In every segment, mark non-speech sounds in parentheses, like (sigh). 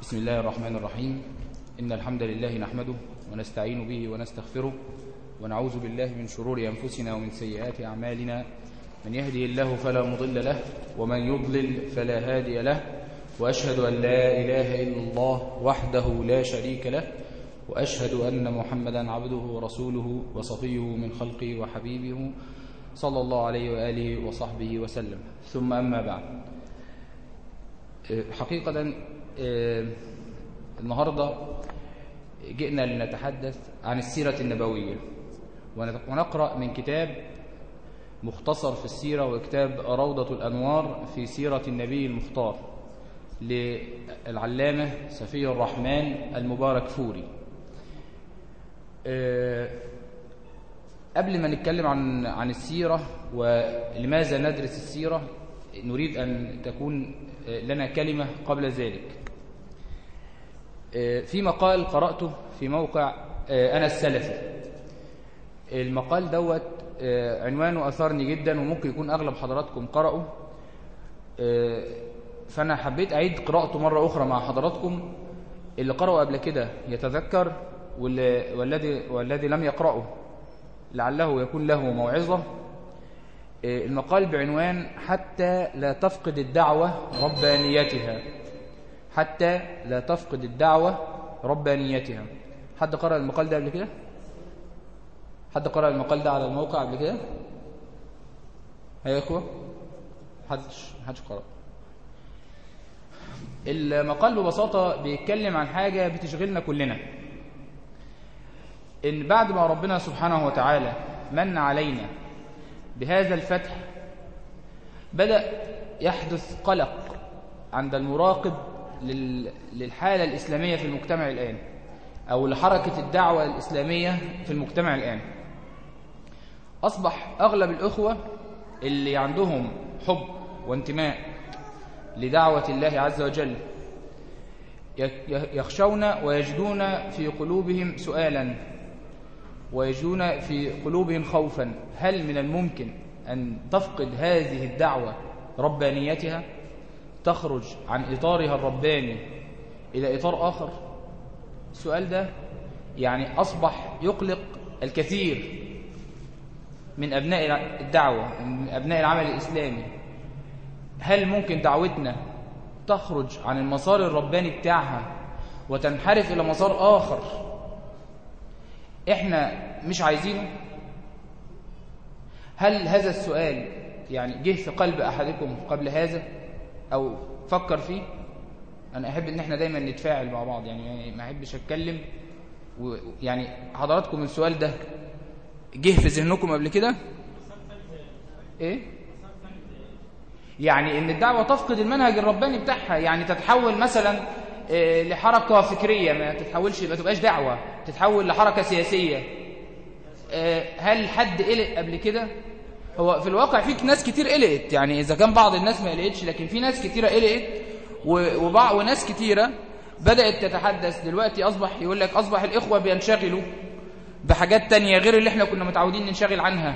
بسم الله الرحمن الرحيم. إن الحمد لله نحمده ونستعين به ونستغفره ونعوذ بالله من شرور أنفسنا ومن سيئات أعمالنا. من يهدي الله فلا مضل له ومن يضلل فلا هادي له. وأشهد أن لا إله إلا الله وحده لا شريك له. وأشهد أن محمدا عبده ورسوله وصفيه من خلقه وحبيبه صلى الله عليه وآله وصحبه وسلم. ثم أما بعد. حقيقة النهاردة جئنا لنتحدث عن السيرة النبوية. ونقرأ من كتاب مختصر في السيرة وكتاب روضة الأنوار في سيرة النبي المختار للعلامة سفي الرحمن المبارك فوري. قبل ما نتكلم عن عن السيرة ولماذا ندرس السيرة نريد أن تكون لنا كلمة قبل ذلك. في مقال قرأته في موقع أنا السلفي. المقال دوت عنوانه أثرني جدا وممكن يكون أغلب حضراتكم قرأوا. فأنا حبيت أعيد قراءته مرة أخرى مع حضراتكم. اللي قرأوا قبل كده يتذكر والذي والذي لم يقرأه لعله يكون له موعظة. المقال بعنوان حتى لا تفقد الدعوة ربانيتها. حتى لا تفقد الدعوة ربانيتها. حد قرأ المقال ده قبل كده؟ حد قرأ المقال ده على الموقع قبل كده؟ إخوة. حدش حدش قرأ. المقال ببساطة بيتكلم عن حاجة بتشغلنا كلنا. إن بعد ما ربنا سبحانه وتعالى من علينا بهذا الفتح بدأ يحدث قلق عند المراقب للحالة الإسلامية في المجتمع الآن أو لحركة الدعوة الإسلامية في المجتمع الآن. أصبح أغلب الأخوة اللي عندهم حب وانتماء لدعوة الله عز وجل يخشون ويجدون في قلوبهم سؤالا ويجدون في قلوبهم خوفا. هل من الممكن أن تفقد هذه الدعوة ربانيتها؟ تخرج عن إطارها الرباني إلى إطار آخر؟ السؤال ده يعني أصبح يقلق الكثير من أبناء الدعوة من أبناء العمل الإسلامي. هل ممكن دعوتنا تخرج عن المسار الرباني بتاعها وتنحرف إلى مسار آخر؟ إحنا مش عايزينه؟ هل هذا السؤال يعني جه في قلب أحدكم قبل هذا؟ أو فكر فيه. أنا أحب إن إحنا دايما نتفاعل مع بعض يعني ما أحبش أتكلم. ويعني حضراتكم السؤال ده جه في ذهنكم قبل كده؟ إيه؟ يعني إن الدعوة تفقد المنهج الرباني بتاعها يعني تتحول مثلا إيه لحركة فكرية ما تتحولش ما تبقاش دعوة تتحول لحركة سياسية. إيه هل حد قلق قبل كده؟ هو في الواقع في ناس كتير قلقت. يعني إذا كان بعض الناس ما قلقتش لكن في ناس كتيرة قلقت. وبعض وناس كتيرة بدأت تتحدث. دلوقتي أصبح يقول لك أصبح الإخوة بينشغلوا بحاجات تانية غير اللي إحنا كنا متعودين ننشغل عنها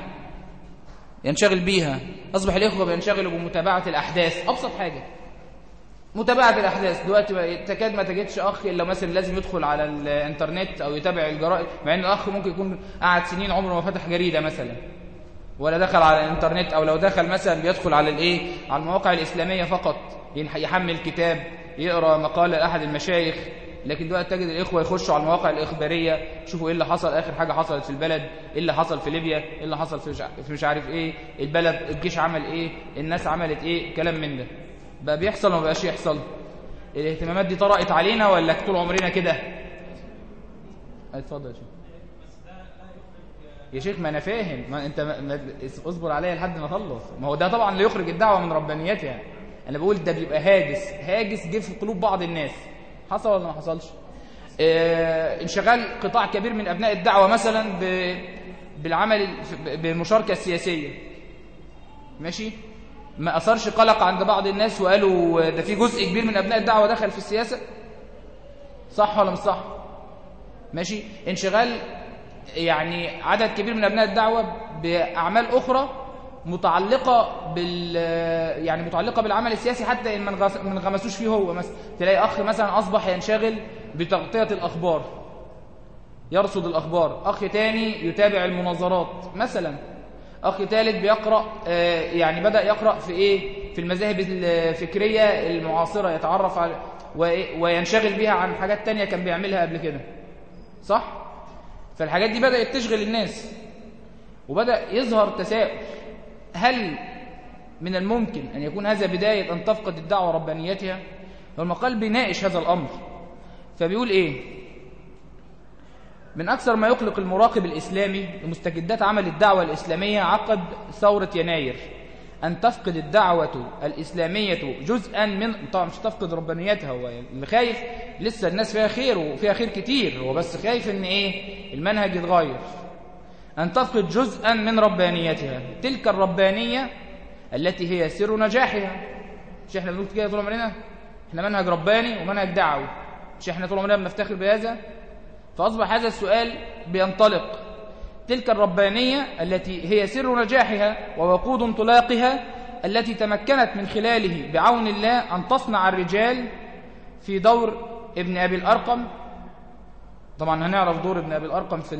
ينشغل بيها. أصبح الإخوة بينشغلوا بمتابعة الأحداث. أبسط حاجة متابعة الأحداث. دلوقتي تكاد ما تجدش أخ إلا مثلا لازم يدخل على الإنترنت أو يتابع الجرائد مع إن الأخ ممكن يكون قعد سنين عمره ما فتح جريدة مثلا. ولا دخل على الإنترنت أو لو دخل مثلا بيدخل على الإيه؟ على المواقع الإسلامية فقط. يحمل كتاب يقرأ مقال لأحد المشايخ. لكن دلوقتي تجد الإخوة يخشوا على المواقع الإخبارية. يشوفوا إيه اللي حصل آخر حاجة حصلت في البلد. إيه اللي حصل في ليبيا؟ إيه اللي حصل في مش عارف إيه؟ البلد الجيش عمل إيه؟ الناس عملت إيه؟ كلام من ده. بقى بيحصل وما بقاش يحصل. الاهتمامات دي طرقت علينا ولا طول عمرنا كده؟ اتفضل يا شيخ. يا شيخ ما أنا فاهم. ما أنت ما اصبر عليا لحد ما أخلص. ما هو ده طبعا اللي يخرج الدعوة من ربانيتها أنا بقول ده بيبقى هاجس. هاجس جه في قلوب بعض الناس. حصل ولا ما حصلش؟ آه انشغال قطاع كبير من أبناء الدعوة مثلا ب... بالعمل بالمشاركه السياسيه ماشي؟ ما أثرش قلق عند بعض الناس وقالوا ده في جزء كبير من أبناء الدعوة دخل في السياسة؟ صح ولا مش صح؟ ماشي؟ انشغال يعني عدد كبير من أبناء الدعوة بأعمال أخرى متعلقة بال يعني متعلقة بالعمل السياسي حتى إن ما انغمسوش فيه هو. مثلا تلاقي أخ مثلا أصبح ينشغل بتغطية الأخبار. يرصد الأخبار. أخ تاني يتابع المناظرات. مثلا أخ ثالث بيقرأ آه، يعني بدأ يقرأ في إيه؟ في المذاهب الفكرية المعاصرة يتعرف على وينشغل بها عن حاجات تانية كان بيعملها قبل كده. صح؟ فالحاجات دي بدأت تشغل الناس وبدأ يظهر تساؤل. هل من الممكن أن يكون هذا بداية أن تفقد الدعوة ربانيتها؟ والمقال بيناقش هذا الأمر. فبيقول إيه؟ من أكثر ما يقلق المراقب الإسلامي لمستجدات عمل الدعوة الإسلامية عقب ثورة يناير. أن تفقد الدعوة الإسلامية جزءا من طبعا مش تفقد ربانيتها هو اللي خايف. لسه الناس فيها خير وفيها خير كتير هو بس خايف إن إيه؟ المنهج يتغير. أن تفقد جزءا من ربانيتها. تلك الربانية التي هي سر نجاحها. مش إحنا بنقول كده طول عمرنا؟ إحنا منهج رباني ومنهج دعوي. مش إحنا طول عمرنا بنفتخر بهذا؟ فأصبح هذا السؤال بينطلق. تلك الربانية التي هي سر نجاحها ووقود انطلاقها التي تمكنت من خلاله بعون الله أن تصنع الرجال في دور ابن أبي الأرقم. طبعا هنعرف دور ابن أبي الأرقم في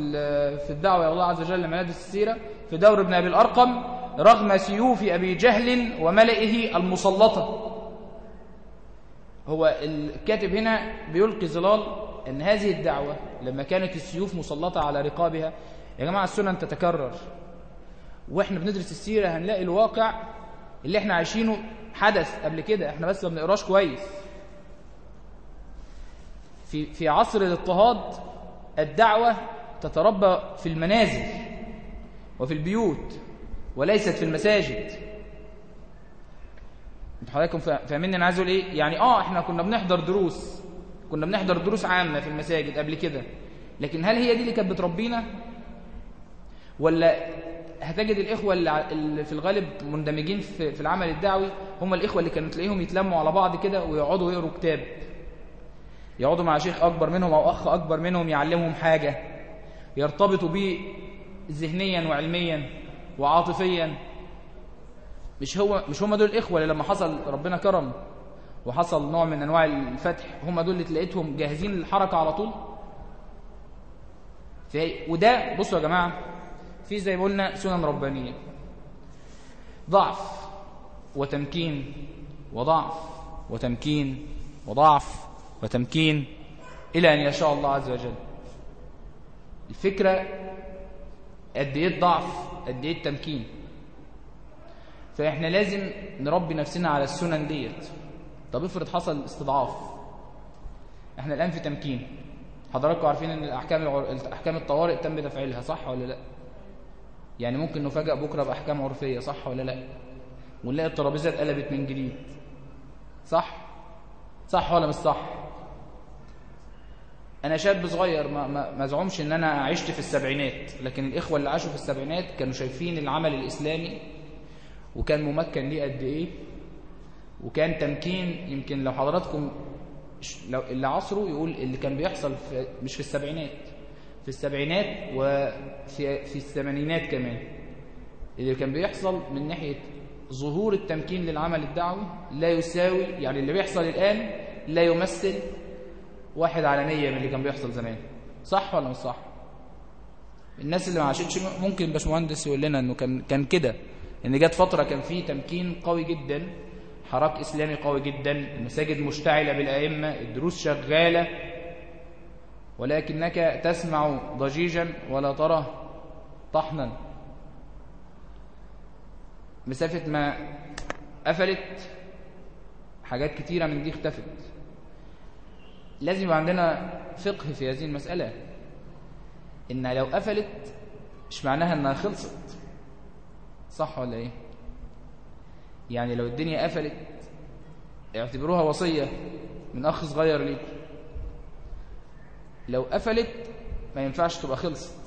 في الدعوة إلى الله عز وجل لما السيرة. في دور ابن أبي الأرقم رغم سيوف أبي جهل وملئه المسلطة. هو الكاتب هنا بيلقي ظلال أن هذه الدعوة لما كانت السيوف مسلطة على رقابها يا جماعة السنن تتكرر. وإحنا بندرس السيرة هنلاقي الواقع اللي إحنا عايشينه حدث قبل كده إحنا بس ما بنقراش كويس. في في عصر الاضطهاد الدعوة تتربى في المنازل وفي البيوت وليست في المساجد. أنتوا حضراتكم فاهمين أنا عايز أقول إيه؟ يعني آه إحنا كنا بنحضر دروس كنا بنحضر دروس عامة في المساجد قبل كده لكن هل هي دي اللي كانت بتربينا؟ ولا هتجد الإخوة اللي في الغالب مندمجين في العمل الدعوي هم الإخوة اللي كانوا تلاقيهم يتلموا على بعض كده ويقعدوا يقروا كتاب. يقعدوا مع شيخ أكبر منهم أو أخ أكبر منهم يعلمهم حاجة يرتبطوا بيه ذهنيا وعلميا وعاطفيا. مش هو مش هم دول الإخوة اللي لما حصل ربنا كرم وحصل نوع من أنواع الفتح هم دول اللي تلاقيتهم جاهزين للحركة على طول. وده بصوا يا جماعة في زي ما قلنا سنن ربانية. ضعف وتمكين وضعف وتمكين وضعف وتمكين إلى أن يشاء الله عز وجل. الفكرة قد إيه الضعف قد إيه التمكين. فإحنا لازم نربي نفسنا على السنن ديت. طب افرض حصل استضعاف. إحنا الآن في تمكين. حضراتكم عارفين إن الأحكام احكام الطوارئ تم تفعيلها صح ولا لأ؟ يعني ممكن نفاجئ بكرة بأحكام عرفية صح ولا لا؟ ونلاقي الترابيزه اتقلبت من جديد. صح؟ صح ولا مش صح؟ أنا شاب صغير ما ما ازعمش إن أنا عشت في السبعينات لكن الإخوة اللي عاشوا في السبعينات كانوا شايفين العمل الإسلامي وكان ممكن ليه قد إيه وكان تمكين يمكن لو حضراتكم لو اللي عصره يقول اللي كان بيحصل في مش في السبعينات. السبعينات وفي في الثمانينات كمان. اللي كان بيحصل من ناحية ظهور التمكين للعمل الدعوي لا يساوي يعني اللي بيحصل الآن لا يمثل واحد على مية من اللي كان بيحصل زمان. صح ولا مش صح؟ الناس اللي ما عاشتش ممكن باشمهندس يقول لنا إنه كان كان كده إن جت فترة كان فيه تمكين قوي جدا حراك إسلامي قوي جدا المساجد مشتعلة بالأئمة الدروس شغالة ولكنك تسمع ضجيجا ولا ترى طحنا. مسافة ما قفلت حاجات كتيرة من دي اختفت. لازم يبقى عندنا فقه في هذه المسألة. إن لو قفلت مش معناها إنها خلصت. صح ولا إيه؟ يعني لو الدنيا قفلت اعتبروها وصية من أخ صغير ليك. لو قفلت ما ينفعش تبقى خلصت.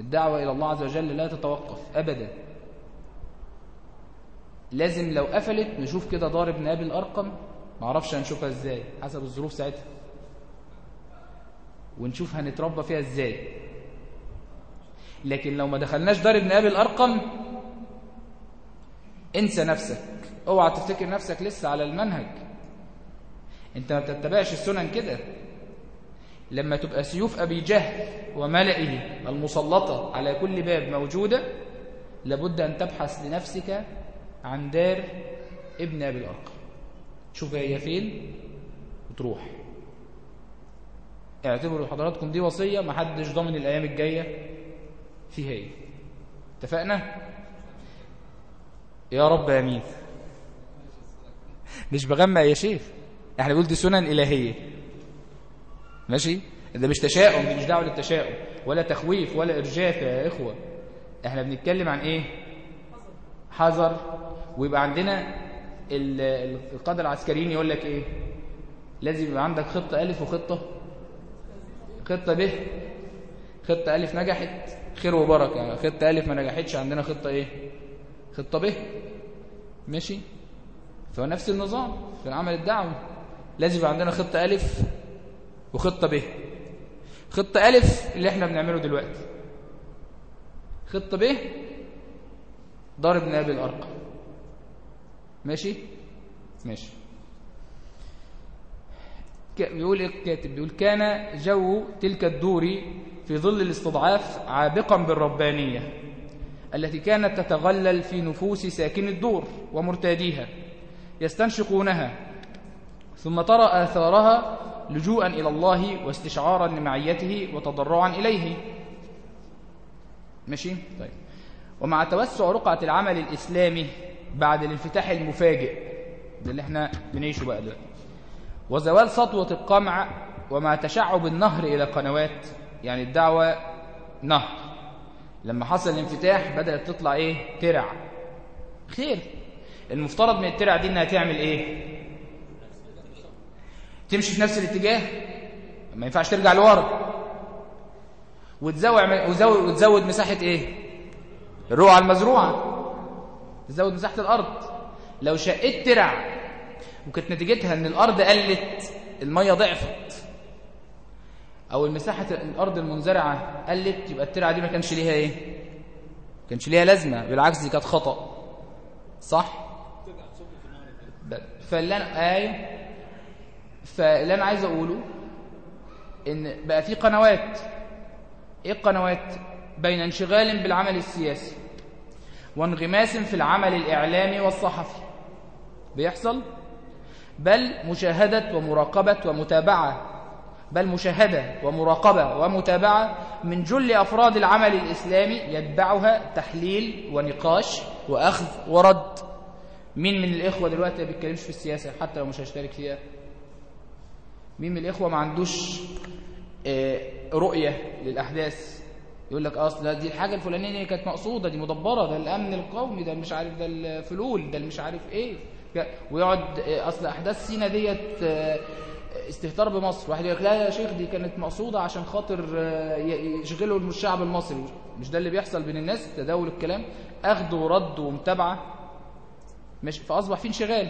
الدعوة إلى الله عز وجل لا تتوقف أبدا. لازم لو قفلت نشوف كده دار ابن الأرقم معرفش هنشوفها إزاي حسب الظروف ساعتها. ونشوف هنتربى فيها إزاي. لكن لو ما دخلناش دار ابن أبي الأرقم انسى نفسك. اوعى تفتكر نفسك لسه على المنهج. انت ما بتتبعش السنن كده. لما تبقى سيوف أبي جهل وملئه المسلطة على كل باب موجودة لابد أن تبحث لنفسك عن دار ابن أبي الأرقم شوف هي فين وتروح. اعتبروا حضراتكم دي وصية ما حدش ضامن الأيام الجاية فيها إيه. اتفقنا؟ يا رب امين مش بغمى يا شيخ. إحنا بنقول دي سنن إلهية. ماشي؟ ده مش تشاؤم دي مش دعوة للتشاؤم ولا تخويف ولا إرجاف يا إخوة. إحنا بنتكلم عن إيه؟ حذر. ويبقى عندنا القادة العسكريين يقول لك إيه؟ لازم يبقى عندك خطة ألف وخطة. خطة ب خطة ألف نجحت خير وبركة. خطة ألف ما نجحتش عندنا خطة إيه؟ خطة ب ماشي؟ فهو نفس النظام في العمل الدعوي. لازم يبقى عندنا خطة ألف وخطة ب. خطة ألف اللي إحنا بنعمله دلوقتي. خطة ب ضرب نابل الأرقم ماشي؟ ماشي. بيقول الكاتب؟ بيقول كان جو تلك الدور في ظل الاستضعاف عابقا بالربانية التي كانت تتغلل في نفوس ساكن الدور ومرتاديها يستنشقونها ثم ترى آثارها لجوءا إلى الله واستشعارا لمعيته وتضرعا إليه. ماشي؟ طيب. ومع توسع رقعة العمل الإسلامي بعد الانفتاح المفاجئ ده اللي إحنا بنعيشه بقى دلوقتي وزوال سطوة القمع ومع تشعب النهر إلى قنوات يعني الدعوة نهر. لما حصل الانفتاح بدأت تطلع إيه؟ ترع. خير. المفترض من الترع دي إنها تعمل إيه؟ تمشي في نفس الاتجاه؟ ما ينفعش ترجع لورا. وتزود وتزود مساحة إيه؟ الرقعة المزروعة. تزود مساحة الأرض. لو شقيت ترع وكانت نتيجتها إن الأرض قلت المية ضعفت أو المساحة الأرض المنزرعة قلت يبقى الترعة دي ما كانش ليها إيه؟ كانش ليها لازمة. بالعكس دي كانت خطأ. صح؟ فاللي أنا آية فاللي أنا عايز أقوله إن بقى في قنوات. إيه القنوات؟ بين انشغال بالعمل السياسي وانغماس في العمل الإعلامي والصحفي. بيحصل؟ بل مشاهدة ومراقبة ومتابعة. بل مشاهدة ومراقبة ومتابعة من جل أفراد العمل الإسلامي يتبعها تحليل ونقاش وأخذ ورد. مين من الإخوة دلوقتي ما بيتكلمش في السياسة حتى لو مش هيشترك فيها؟ مين من الإخوة ما عندوش رؤية للأحداث. يقول لك أصل دي الحاجة الفلانية كانت مقصودة دي مدبرة ده الأمن القومي ده مش عارف ده الفلول ده مش عارف إيه. ويقعد أصل أحداث سينا ديت استهتار بمصر. واحد يقول لك لا يا شيخ دي كانت مقصودة عشان خاطر يشغلوا الشعب المصري. مش ده اللي بيحصل بين الناس؟ تداول الكلام. اخذ ورد ومتابعة. مش فأصبح في انشغال.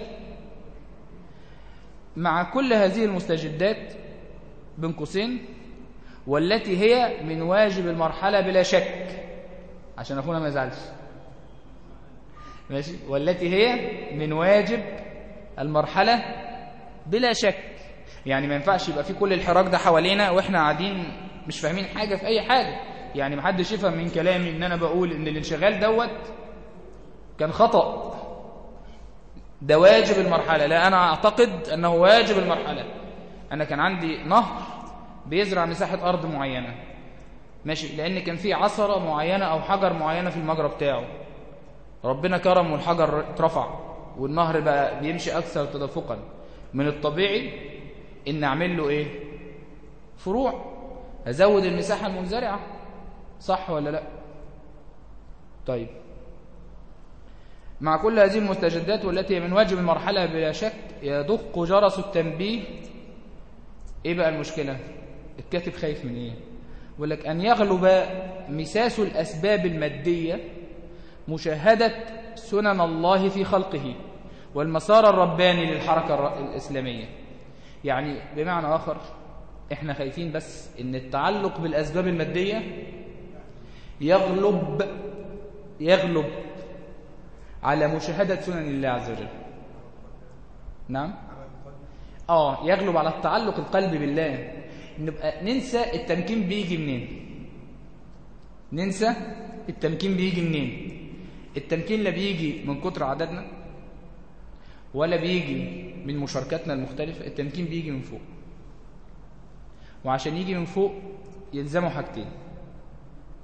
مع كل هذه المستجدات بين قوسين والتي هي من واجب المرحلة بلا شك. عشان أخونا ما يزعلش. ماشي؟ والتي هي من واجب المرحلة بلا شك. يعني ما ينفعش يبقى في كل الحراك ده حوالينا وإحنا قاعدين مش فاهمين حاجة في أي حاجة. يعني ما حدش يفهم من كلامي إن أنا بقول إن الانشغال دوت كان خطأ. ده واجب المرحلة. لا أنا أعتقد أنه واجب المرحلة. أنا كان عندي نهر بيزرع مساحة أرض معينة. ماشي؟ لأن كان في عصرة معينة أو حجر معينة في المجرى بتاعه. ربنا كرم والحجر اترفع والنهر بقى بيمشي أكثر تدفقا. من الطبيعي إن أعمل له إيه؟ فروع. أزود المساحة المنزرعة صح ولا لا؟ طيب. مع كل هذه المستجدات والتي من واجب المرحلة بلا شك يدق جرس التنبيه. إيه بقى المشكلة؟ الكاتب خايف من إيه؟ يقول لك أن يغلب مساس الأسباب المادية مشاهدة سنن الله في خلقه والمسار الرباني للحركة الإسلامية. يعني بمعنى آخر إحنا خايفين بس إن التعلق بالأسباب المادية يغلب يغلب على مشاهدة سنن الله عز وجل. نعم؟ آه يغلب على التعلق القلبي بالله. نبقى ننسى التمكين بيجي منين؟ ننسى التمكين بيجي منين؟ التمكين لا بيجي من كتر عددنا ولا بيجي من مشاركاتنا المختلفة. التمكين بيجي من فوق. وعشان يجي من فوق يلزموا حاجتين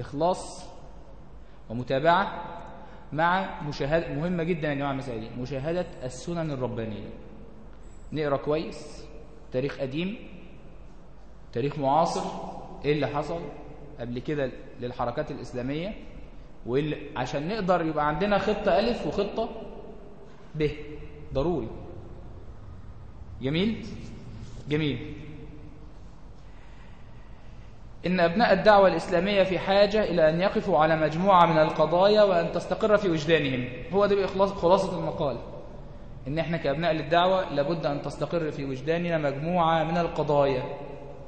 إخلاص ومتابعة مع مشاهدة مهمة جدا يا جماعة المسائل دي مشاهدة السنن الربانية. نقرأ كويس. تاريخ قديم. تاريخ معاصر. إيه اللي حصل قبل كده للحركات الإسلامية؟ واللي عشان نقدر يبقى عندنا خطة ألف وخطة ب. ضروري. جميل؟ جميل. إن أبناء الدعوة الإسلامية في حاجة إلى أن يقفوا على مجموعة من القضايا وأن تستقر في وجدانهم. هو ده خلاصة المقال. إن إحنا كأبناء للدعوة لابد أن تستقر في وجداننا مجموعة من القضايا.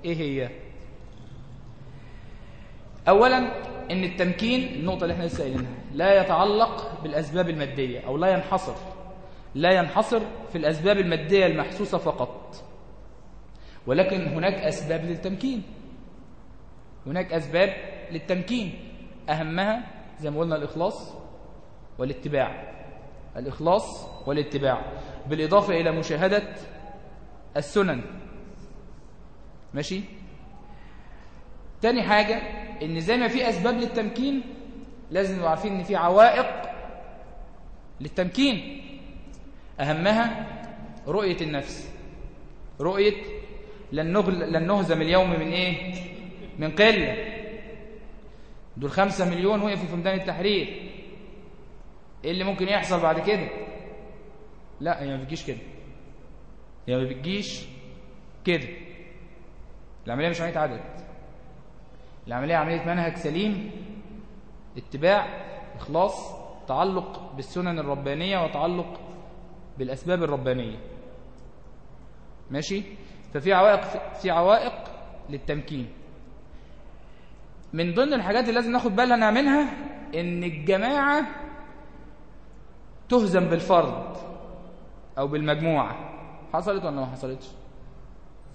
إيه هي؟ أولا إن التمكين النقطة اللي إحنا لسه قايلينها لا يتعلق بالأسباب المادية أو لا ينحصر. لا ينحصر في الأسباب المادية المحسوسة فقط. ولكن هناك أسباب للتمكين. هناك أسباب للتمكين. أهمها زي ما قلنا الإخلاص والاتباع. الإخلاص والاتباع. بالإضافة إلى مشاهدة السنن. ماشي؟ تاني حاجة إن زي ما في أسباب للتمكين لازم نبقى عارفين إن في عوائق للتمكين. أهمها رؤية النفس. رؤية لن, نهزم اليوم من إيه؟ من قلة. دول خمسة مليون وقفوا في ميدان التحرير. إيه اللي ممكن يحصل بعد كده؟ لا هي ما بتجيش كده. هي ما بتجيش كده. العملية مش عملية عدد. العملية عملية منهج سليم اتباع إخلاص تعلق بالسنن الربانية وتعلق بالأسباب الربانية. ماشي؟ ففي عوائق في عوائق للتمكين. من ضمن الحاجات اللي لازم ناخد بالنا منها إن الجماعة تهزم بالفرد أو بالمجموعة. حصلت ولا ما حصلتش؟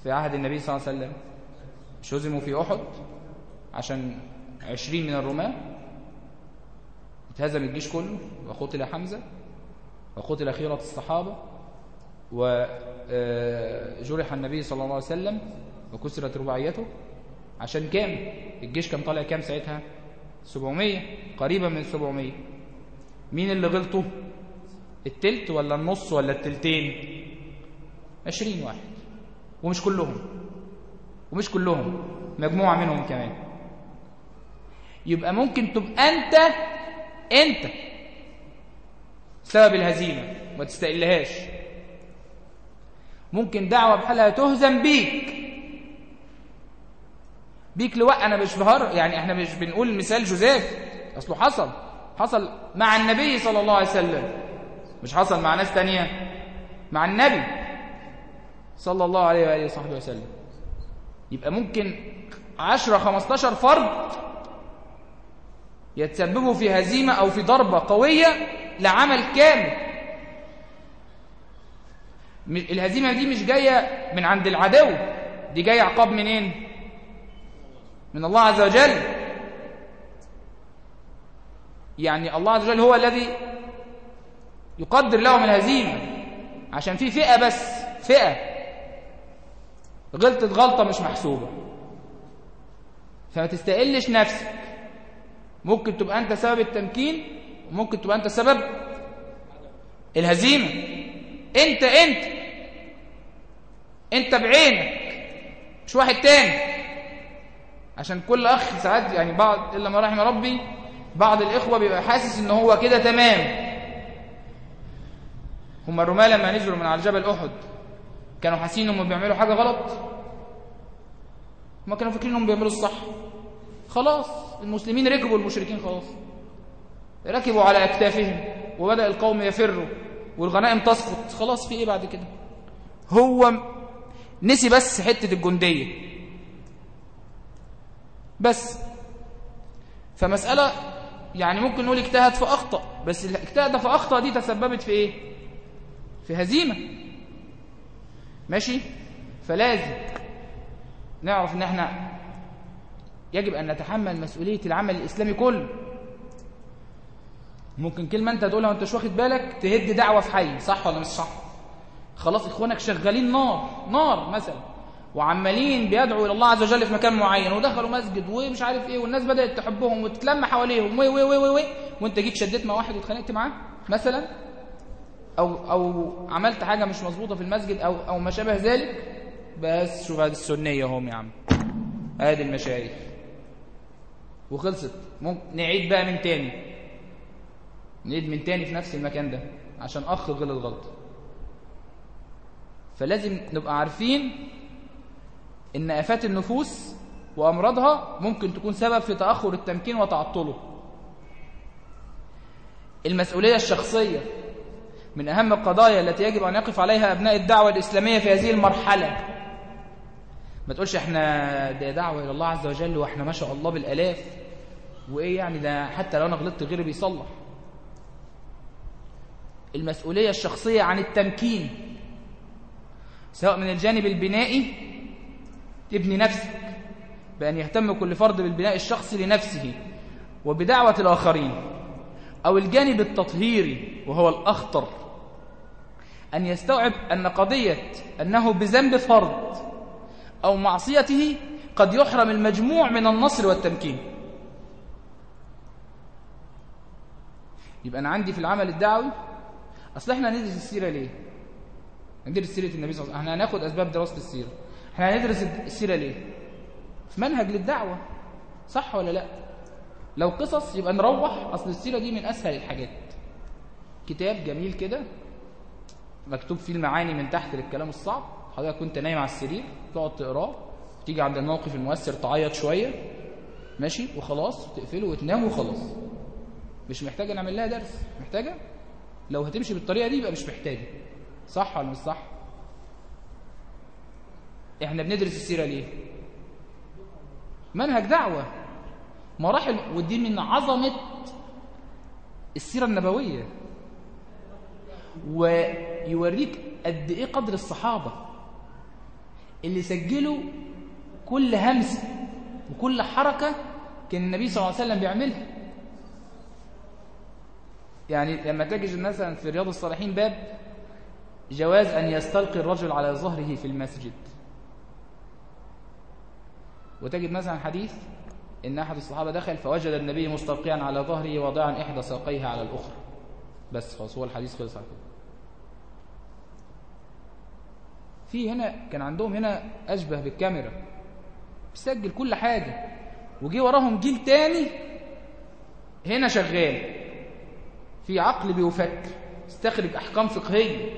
في عهد النبي صلى الله عليه وسلم. مش هزموا في أحد عشان عشرين من الرماة. اتهزم الجيش كله وقتل حمزة وقتل خيرة الصحابة وجرح النبي صلى الله عليه وسلم وكسرت رباعيته. عشان كام؟ الجيش كان طالع كام ساعتها؟ 700 قريبا من 700 مين اللي غلطوا التلت ولا النص ولا التلتين؟ 20 واحد. ومش كلهم. ومش كلهم مجموعة منهم كمان. يبقى ممكن تبقى أنت أنت سبب الهزيمة ما تستقلهاش. ممكن دعوة بحالها تهزم بيك. بيك لواء أنا مش بهر يعني إحنا مش بنقول مثال جوزيف أصله حصل حصل مع النبي صلى الله عليه وسلم مش حصل مع ناس تانية مع النبي صلى الله عليه وآله وصحبه وسلم. يبقى ممكن 10 15 فرد يتسببوا في هزيمة أو في ضربة قوية لعمل كامل. الهزيمة دي مش جاية من عند العدو دي جاية عقاب منين؟ من الله عز وجل. يعني الله عز وجل هو الذي يقدر لهم الهزيمة. عشان في فئة بس فئة. غلطت غلطة مش محسوبة. فما تستقلش نفسك. ممكن تبقى أنت سبب التمكين وممكن تبقى أنت سبب الهزيمة. أنت أنت. أنت بعينك مش واحد تاني. عشان كل أخ ساعات يعني بعض إلا ما رحم ربي بعض الإخوة بيبقى حاسس إن هو كده تمام. هم الرماة لما نزلوا من على جبل أحد كانوا حاسين إنهم بيعملوا حاجة غلط؟ هم كانوا فاكرين إنهم بيعملوا الصح؟ خلاص المسلمين ركبوا المشركين خلاص. ركبوا على أكتافهم وبدأ القوم يفروا والغنائم تسقط. خلاص في إيه بعد كده؟ هو نسي بس حتة الجندية. بس. فمسألة يعني ممكن نقول اجتهد فأخطأ بس الاجتهاد فأخطأ دي تسببت في إيه؟ في هزيمة. ماشي؟ فلازم نعرف إن إحنا يجب أن نتحمل مسؤولية العمل الإسلامي كله. ممكن كلمة أنت تقولها وأنت مش واخد بالك تهد دعوة في حي صح ولا مش صح؟ خلاص إخوانك شغالين نار نار مثلا. وعمالين بيدعوا إلى الله عز وجل في مكان معين ودخلوا مسجد ومش عارف إيه والناس بدأت تحبهم وتتلم حواليهم وي وي وي وي وأنت جيت شديت مع واحد واتخانقت معاه مثلا؟ أو أو عملت حاجة مش مظبوطة في المسجد أو أو ما شابه ذلك؟ بس شوف هذه السنية هم يا عم. ادي المشايخ. وخلصت. ممكن نعيد بقى من تاني. نعيد من تاني في نفس المكان ده عشان أخ غلط غلط. فلازم نبقى عارفين إن آفات النفوس وأمراضها ممكن تكون سبب في تأخر التمكين وتعطله. المسؤولية الشخصية من أهم القضايا التي يجب أن يقف عليها أبناء الدعوة الإسلامية في هذه المرحلة. ما تقولش إحنا ده دعوة إلى الله عز وجل وإحنا ما شاء الله بالآلاف. وإيه يعني ده حتى لو أنا غلطت غيري بيصلح. المسؤولية الشخصية عن التمكين سواء من الجانب البنائي تبني نفسك بأن يهتم كل فرد بالبناء الشخصي لنفسه وبدعوة الآخرين أو الجانب التطهيري وهو الأخطر أن يستوعب أن قضية أنه بذنب فرد أو معصيته قد يحرم المجموع من النصر والتمكين. يبقى أنا عندي في العمل الدعوي أصل إحنا ندرس السيرة ليه؟ ندرس سيرة النبي صلى الله عليه وسلم إحنا هناخد أسباب دراسة السيرة. إحنا هندرس السيرة ليه؟ منهج للدعوة صح ولا لا؟ لو قصص يبقى نروح أصل السيرة دي من أسهل الحاجات. كتاب جميل كده مكتوب فيه المعاني من تحت للكلام الصعب. حضرتك كنت نايم على السرير تقعد تقراه تيجي عند الموقف المؤثر تعيط شوية ماشي؟ وخلاص تقفله وتنام وخلاص. مش محتاجة نعمل لها درس محتاجة؟ لو هتمشي بالطريقة دي يبقى مش محتاجة. صح ولا مش صح؟ إحنا بندرس السيرة ليه؟ منهج دعوة. مراحل ودي من عظمة السيرة النبوية. ويوريك قد إيه قدر الصحابة اللي سجلوا كل همسة وكل حركة كان النبي صلى الله عليه وسلم بيعملها. يعني لما تجد مثلا في رياض الصالحين باب جواز أن يستلقي الرجل على ظهره في المسجد. وتجد مثلا حديث إن أحد الصحابة دخل فوجد النبي مستلقيا على ظهره واضعا إحدى ساقيه على الأخرى. بس خلاص هو الحديث خلص على كده. في هنا كان عندهم هنا أشبه بالكاميرا. بيسجل كل حاجة. وجي وراهم جيل تاني هنا شغال. في عقل بيفكر. استخرج أحكام فقهية.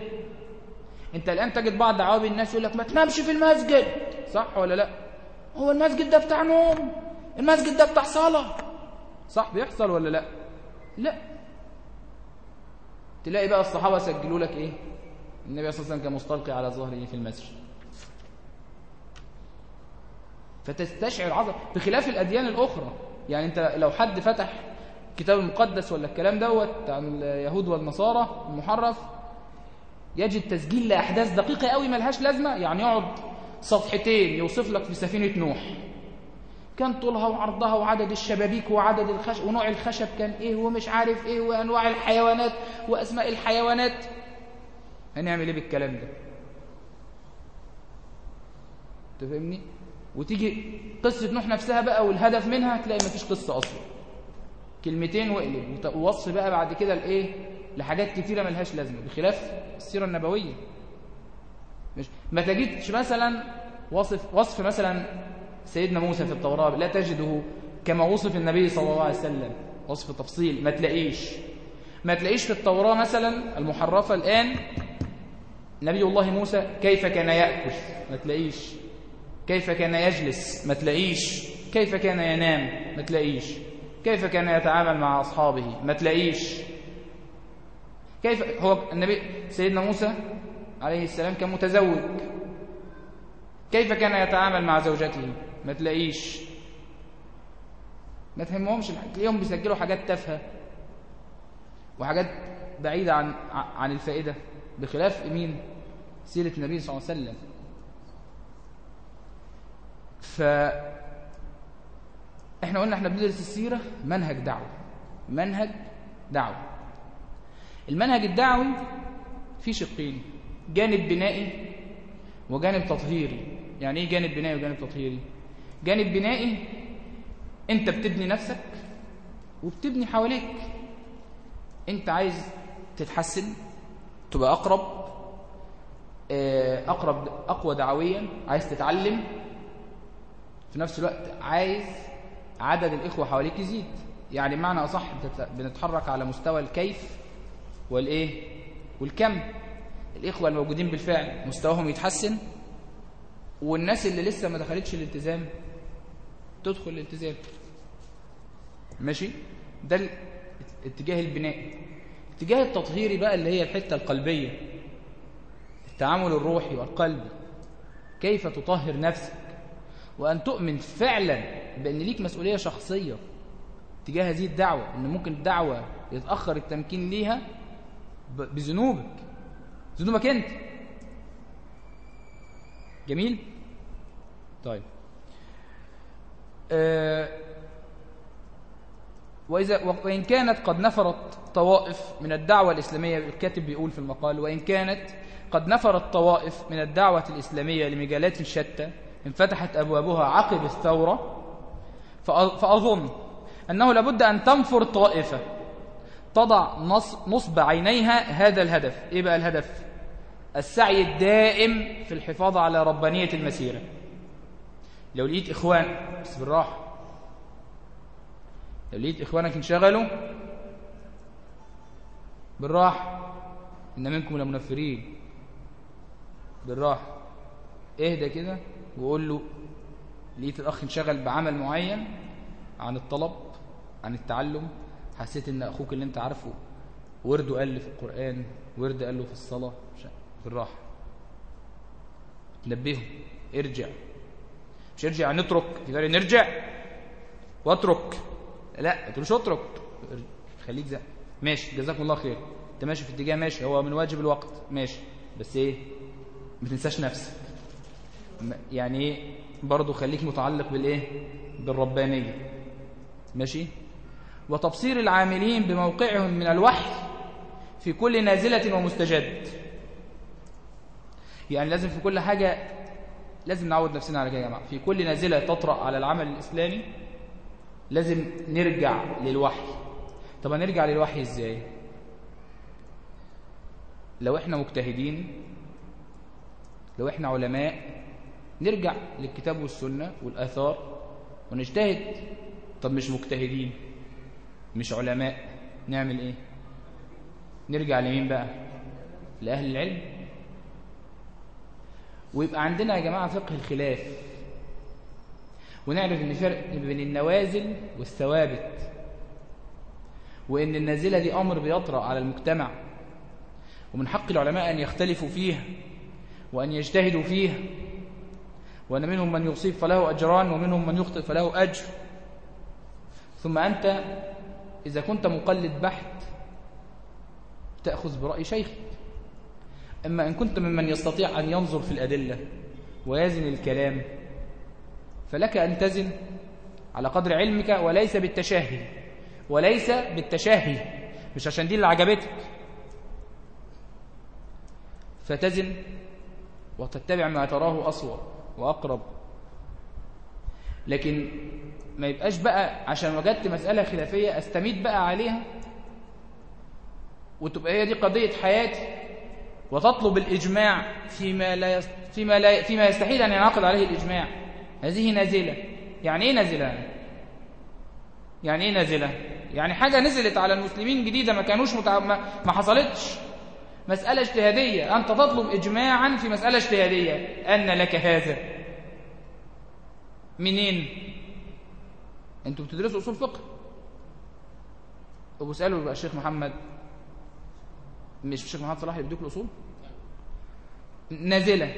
أنت الآن تجد بعض عوابي الناس يقول لك ما تنامش في المسجد. صح ولا لا؟ هو المسجد ده بتاع نوم المسجد ده بتاع صلاة. صح بيحصل ولا لا؟ لا. تلاقي بقى الصحابة سجلوا لك إيه؟ النبي صلى الله عليه وسلم كان مستلقي على ظهره في المسجد. فتستشعر عظم بخلاف الأديان الأخرى. يعني أنت لو حد فتح كتاب المقدس ولا الكلام دوت عن اليهود والنصارى المحرف يجد تسجيل لأحداث دقيقة قوي ملهاش لازمة يعني يقعد صفحتين يوصف لك في سفينة نوح. كان طولها وعرضها وعدد الشبابيك وعدد الخشب ونوع الخشب كان إيه ومش عارف إيه وانواع الحيوانات وأسماء الحيوانات. هنعمل إيه بالكلام ده؟ تفهمني؟ وتيجي قصة نوح نفسها بقى والهدف منها تلاقي مفيش قصة أصلا. كلمتين واقلب ووصف بقى بعد كده الايه لحاجات كتيرة ملهاش لازمة. بخلاف السيرة النبوية. مش ما تجدش مثلا وصف وصف مثلا سيدنا موسى في التوراة لا تجده كما وصف النبي صلى الله عليه وسلم. وصف تفصيل. ما تلاقيش. ما تلاقيش في التوراة مثلا المحرفة الآن نبي الله موسى كيف كان يأكل؟ ما تلاقيش. كيف كان يجلس؟ ما تلاقيش. كيف كان ينام؟ ما تلاقيش. كيف كان يتعامل مع أصحابه؟ ما تلاقيش. كيف هو النبي سيدنا موسى عليه السلام كان متزوج كيف كان يتعامل مع زوجته؟ ما تلاقيش. ما تهمهمش تلاقيهم بيسجلوا حاجات تافهة. وحاجات بعيدة عن عن الفائدة. بخلاف مين؟ سيرة النبي صلى الله عليه وسلم. ف إحنا قلنا إحنا بندرس السيرة منهج دعوة. منهج دعوة. المنهج الدعوي فيه شقين. جانب بنائي وجانب تطهيري. يعني إيه جانب بنائي وجانب تطهيري؟ جانب بنائي أنت بتبني نفسك وبتبني حواليك. أنت عايز تتحسن تبقى أقرب آه، أقرب أقوى دعويا عايز تتعلم. في نفس الوقت عايز عدد الإخوة حواليك يزيد. يعني معنى أصح بنتحرك على مستوى الكيف والإيه؟ والكم. الإخوة الموجودين بالفعل مستواهم يتحسن والناس اللي لسه ما دخلتش الالتزام تدخل الالتزام. ماشي؟ ده الاتجاه البنائي الاتجاه التطهيري بقى اللي هي الحتة القلبية. التعامل الروحي والقلبي كيف تطهر نفسك؟ وأن تؤمن فعلا بأن ليك مسؤولية شخصية تجاه هذه الدعوة أن ممكن الدعوة يتأخر التمكين ليها بذنوبك. ذنوبك أنت. جميل؟ طيب. آه وإذا وإن كانت قد نفرت طوائف من الدعوة الإسلامية الكاتب بيقول في المقال وإن كانت قد نفرت طوائف من الدعوة الإسلامية لمجالات شتى انفتحت أبوابها عقب الثورة فأظن أنه لابد أن تنفر طائفة. تضع نصب عينيها هذا الهدف. إيه بقى الهدف؟ السعي الدائم في الحفاظ على ربانية المسيرة. لو لقيت إخوان بس بالراحة. لو لقيت إخوانك انشغلوا بالراحة. إن منكم لمنفرين بالراحة. اهدى كده وقول له لقيت الأخ انشغل بعمل معين عن الطلب عن التعلم حسيت إن أخوك اللي أنت عارفه ورده قال في القرآن ورد قال له في الصلاة بالراحة. نبهه ارجع. مش ارجع نترك. يقول نرجع واترك. لا تقولش اترك. خليك زي ماشي جزاكم الله خير. أنت ماشي في اتجاه ماشي هو من واجب الوقت. ماشي. بس إيه؟ ما تنساش نفسك. يعني إيه؟ برضه خليك متعلق بالإيه؟ بالربانية. ماشي؟ وتبصير العاملين بموقعهم من الوحي في كل نازلة ومستجد. يعني لازم في كل حاجة لازم نعود نفسنا على كده يا جماعة. في كل نازلة تطرأ على العمل الإسلامي لازم نرجع للوحي. طب نرجع للوحي إزاي؟ لو إحنا مجتهدين لو إحنا علماء نرجع للكتاب والسنة والآثار ونجتهد. طب مش مجتهدين؟ مش علماء. نعمل إيه؟ نرجع لمين بقى؟ لأهل العلم. ويبقى عندنا يا جماعة فقه الخلاف. ونعرف إن فرق بين النوازل والثوابت. وإن النازلة دي أمر بيطرأ على المجتمع. ومن حق العلماء أن يختلفوا فيها. وأن يجتهدوا فيها. وأن منهم من يصيب فله أجران ومنهم من يخطئ فله أجر. ثم أنت إذا كنت مقلد بحت تأخذ برأي شيخ. أما إن كنت ممن يستطيع أن ينظر في الأدلة ويزن الكلام فلك أن تزن على قدر علمك وليس بالتشهي وليس بالتشهي مش عشان دي اللي عجبتك. فتزن وتتبع ما تراه أصور وأقرب. لكن ما يبقاش بقى عشان وجدت مسألة خلافية أستميت بقى عليها؟ وتبقى هي دي قضية حياتي؟ وتطلب الإجماع فيما, لا فيما, لا فيما يستحيل أن ينعقد عليه الإجماع. هذه نازلة. يعني إيه نازلة؟ يعني إيه نازلة؟ يعني حاجة نزلت على المسلمين جديدة ما كانوش متع... ما حصلتش. مسألة اجتهادية. أنت تطلب إجماعا في مسألة اجتهادية. أن لك هذا. منين؟ أنتوا بتدرسوا أصول فقه. وبسألوا بقى الشيخ محمد. مش الشيخ محمد صلاح اللي بيدوك الأصول؟ نازلة.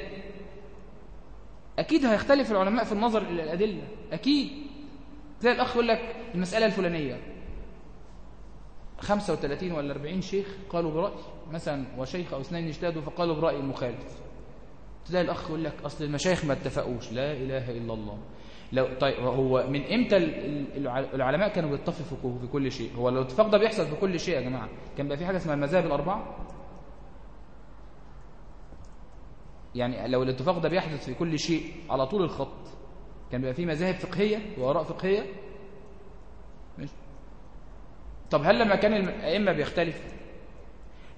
أكيد هيختلف العلماء في النظر إلى الأدلة. أكيد. زي الأخ يقول لك المسألة الفلانية. 35 ولا 40 شيخ قالوا برأي. مثلا وشيخ أو اثنين اجتهدوا فقالوا برأي المخالف. تلاقي الأخ يقول لك أصل المشايخ ما اتفقوش. لا إله إلا الله. لو طيب هو من إمتى العلماء كانوا بيتفقوا في كل شيء؟ هو لو الاتفاق ده بيحصل في كل شيء يا جماعة. كان بقى في حاجة اسمها المذاهب الأربعة؟ يعني لو الاتفاق ده بيحدث في كل شيء على طول الخط كان بيبقى في مذاهب فقهية وآراء فقهية؟ ماشي. طب هل لما كان الأئمة بيختلف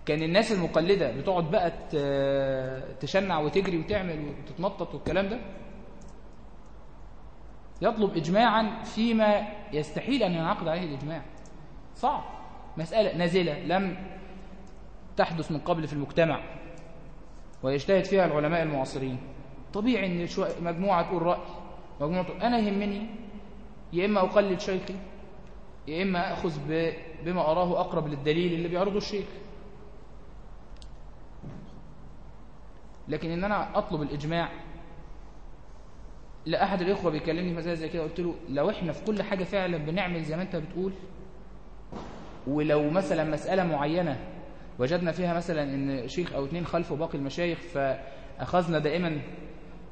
كان الناس المقلدة بتقعد بقى تشنع وتجري وتعمل وتتنطط والكلام ده؟ يطلب إجماعا فيما يستحيل أن ينعقد عليه الإجماع. صعب. مسألة نازلة لم تحدث من قبل في المجتمع ويجتهد فيها العلماء المعاصرين. طبيعي إن مجموعة تقول رأي مجموعة تقول أنا يهمني. يا إما أقلد شيخي يا إما أخذ بما أراه أقرب للدليل اللي بيعرضه الشيخ. لكن إن أنا أطلب الإجماع لا أحد الإخوة بيكلمني مسألة زي كده قلت له لو إحنا في كل حاجة فعلا بنعمل زي ما أنت بتقول ولو مثلا مسألة معينة وجدنا فيها مثلا إن شيخ أو اتنين خلفوا باقي المشايخ فأخذنا دائما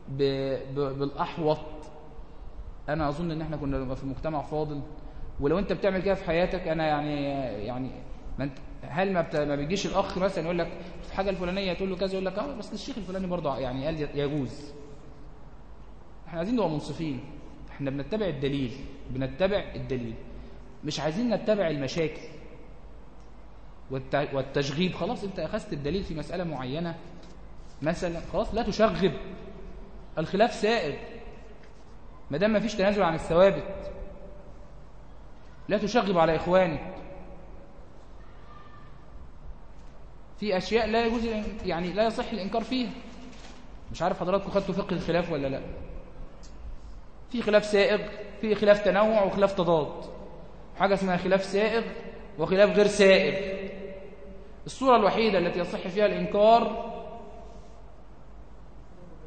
بالأحوط أنا أظن إن إحنا كنا في مجتمع فاضل ولو أنت بتعمل كده في حياتك أنا يعني يعني ما أنت هل ما. ما بيجيش الأخ مثلا يقول لك في حاجة الفلانية تقول له كذا يقول لك آه بس الشيخ الفلاني برضه يعني قال يجوز إحنا عايزين نبقى منصفين. إحنا بنتبع الدليل بنتبع الدليل. مش عايزين نتبع المشاكل والتشغيب. خلاص انت أخذت الدليل في مسألة معينة. مثلا خلاص لا تشغب. الخلاف سائر. ما دام ما فيش تنازل عن الثوابت. لا تشغب على إخوانك. في أشياء لا يجوز يعني لا يصح الإنكار فيها. مش عارف حضراتكم خدتوا فقه الخلاف ولا لا. في خلاف سائغ في خلاف تنوع وخلاف تضاد. حاجة اسمها خلاف سائغ وخلاف غير سائغ. الصورة الوحيدة التي يصح فيها الإنكار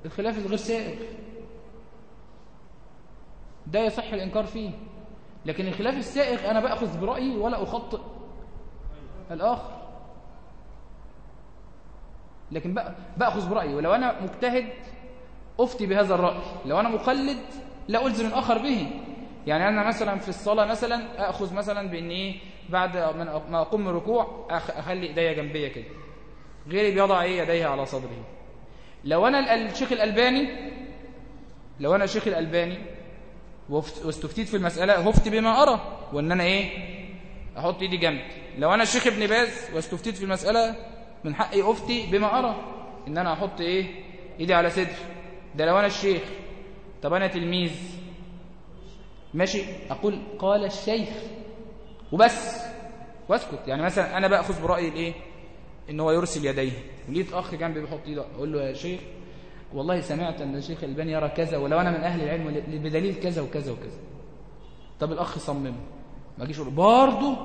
الخلاف الغير سائغ. ده يصح الإنكار فيه. لكن الخلاف السائغ أنا بأخذ برأيي ولا أخطئ. الآخر. لكن بأخذ برأيي. ولو أنا مجتهد أفتي بهذا الرأي. لو أنا مقلد لا ألزم الآخر به. يعني أنا مثلا في الصلاة مثلا أخذ مثلا بأن إيه بعد ما أقوم من الركوع أخلي إيديا جنبية كده. غيري بيضع إيه؟ يديه على صدره. لو أنا الشيخ الألباني لو أنا الشيخ الألباني واستفتيت في المسألة هفت بما أرى وأن أنا إيه؟ أحط إيدي جنبي لو أنا الشيخ ابن باز واستفتيت في المسألة من حقي أفتي بما أرى إن أنا أحط إيه؟ إيدي على صدري ده لو أنا الشيخ. طب أنا تلميذ. ماشي. أقول قال الشيخ. وبس. واسكت. يعني مثلا أنا بأخذ برأي الإيه؟ إن هو يرسل يديه. وليت أخ جنبي بيحط إيده. أقول له يا شيخ والله سمعت أن الشيخ الباني يرى كذا ولو أنا من أهل العلم بدليل كذا وكذا وكذا. طب الأخ صمم. ما أجيش أقول برضه؟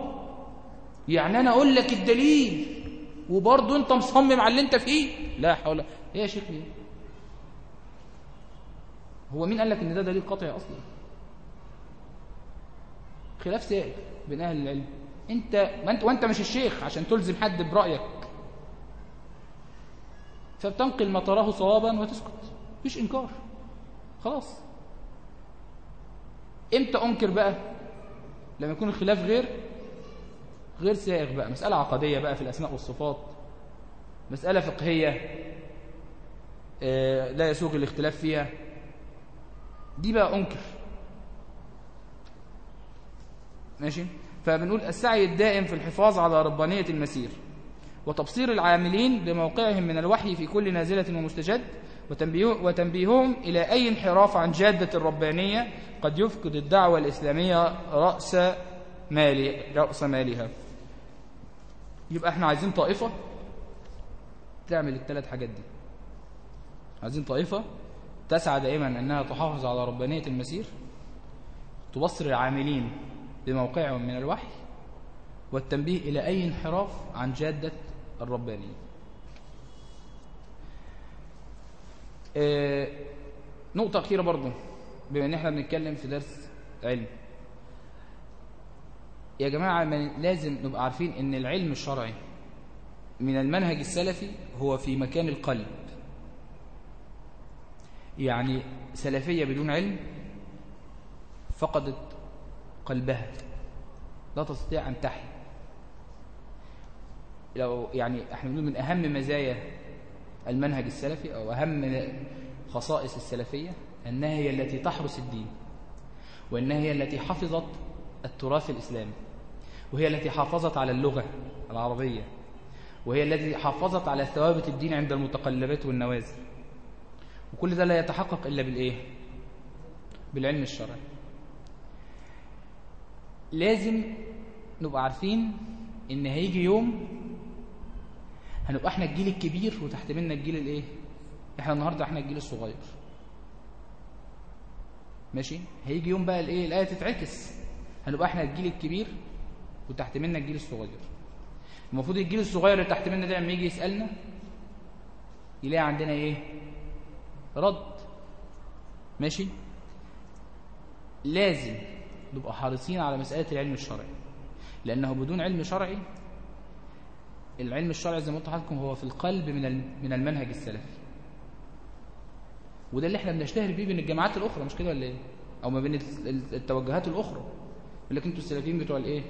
يعني أنا أقول لك الدليل وبرضه أنت مصمم على اللي أنت فيه؟ لا حول. إيه يا شيخ؟ ليه هو مين قال لك إن ده دليل قطعي أصلا؟ خلاف سائغ بين أهل العلم. أنت ما انت وأنت مش الشيخ عشان تلزم حد برأيك. فبتنقل ما تراه صوابا وتسكت. مفيش إنكار. خلاص. إمتى أنكر بقى؟ لما يكون الخلاف غير غير سائغ بقى. مسألة عقدية بقى في الأسماء والصفات. مسألة فقهية آه لا يسوغ الاختلاف فيها. دي بقى أنكر. ماشي؟ فبنقول السعي الدائم في الحفاظ على ربانية المسير وتبصير العاملين بموقعهم من الوحي في كل نازلة ومستجد وتنبيههم إلى أي انحراف عن جادة الربانية قد يفقد الدعوة الإسلامية رأس مالي رأس مالها. يبقى إحنا عايزين طائفة تعمل الثلاث حاجات دي. عايزين طائفة تسعى دائما أنها تحافظ على ربانية المسير تبصر العاملين بموقعهم من الوحي والتنبيه إلى أي انحراف عن جادة الربانية. آه نقطة أخيرة برضو بما أن إحنا بنتكلم في درس علم. يا جماعة لازم نبقى عارفين إن العلم الشرعي من المنهج السلفي هو في مكان القلب. يعني سلفية بدون علم فقدت قلبها. لا تستطيع أن تحيا. لو يعني إحنا بنقول من أهم مزايا المنهج السلفي أو أهم خصائص السلفية أنها هي التي تحرس الدين وأنها هي التي حفظت التراث الإسلامي وهي التي حافظت على اللغة العربية وهي التي حافظت على ثوابت الدين عند المتقلبات والنوازل. وكل ده لا يتحقق إلا بالإيه؟ بالعلم الشرعي. لازم نبقى عارفين إن هيجي يوم هنبقى إحنا الجيل الكبير وتحت منا الجيل الإيه؟ إحنا النهارده إحنا الجيل الصغير. ماشي؟ هيجي يوم بقى الإيه؟ الآية تتعكس. هنبقى إحنا الجيل الكبير وتحت منا الجيل الصغير. المفروض الجيل الصغير اللي تحت منا ده لما يجي يسألنا يلاقي عندنا إيه؟ رد. ماشي؟ لازم نبقى حريصين على مسألة العلم الشرعي. لأنه بدون علم شرعي العلم الشرعي زي ما قلت لحضراتكم هو في القلب من من المنهج السلفي. وده اللي إحنا بنشتهر بيه بين الجامعات الأخرى مش كده ولا إيه؟ أو ما بين التوجهات الأخرى. يقول لك أنتوا السلفيين بتوع الإيه؟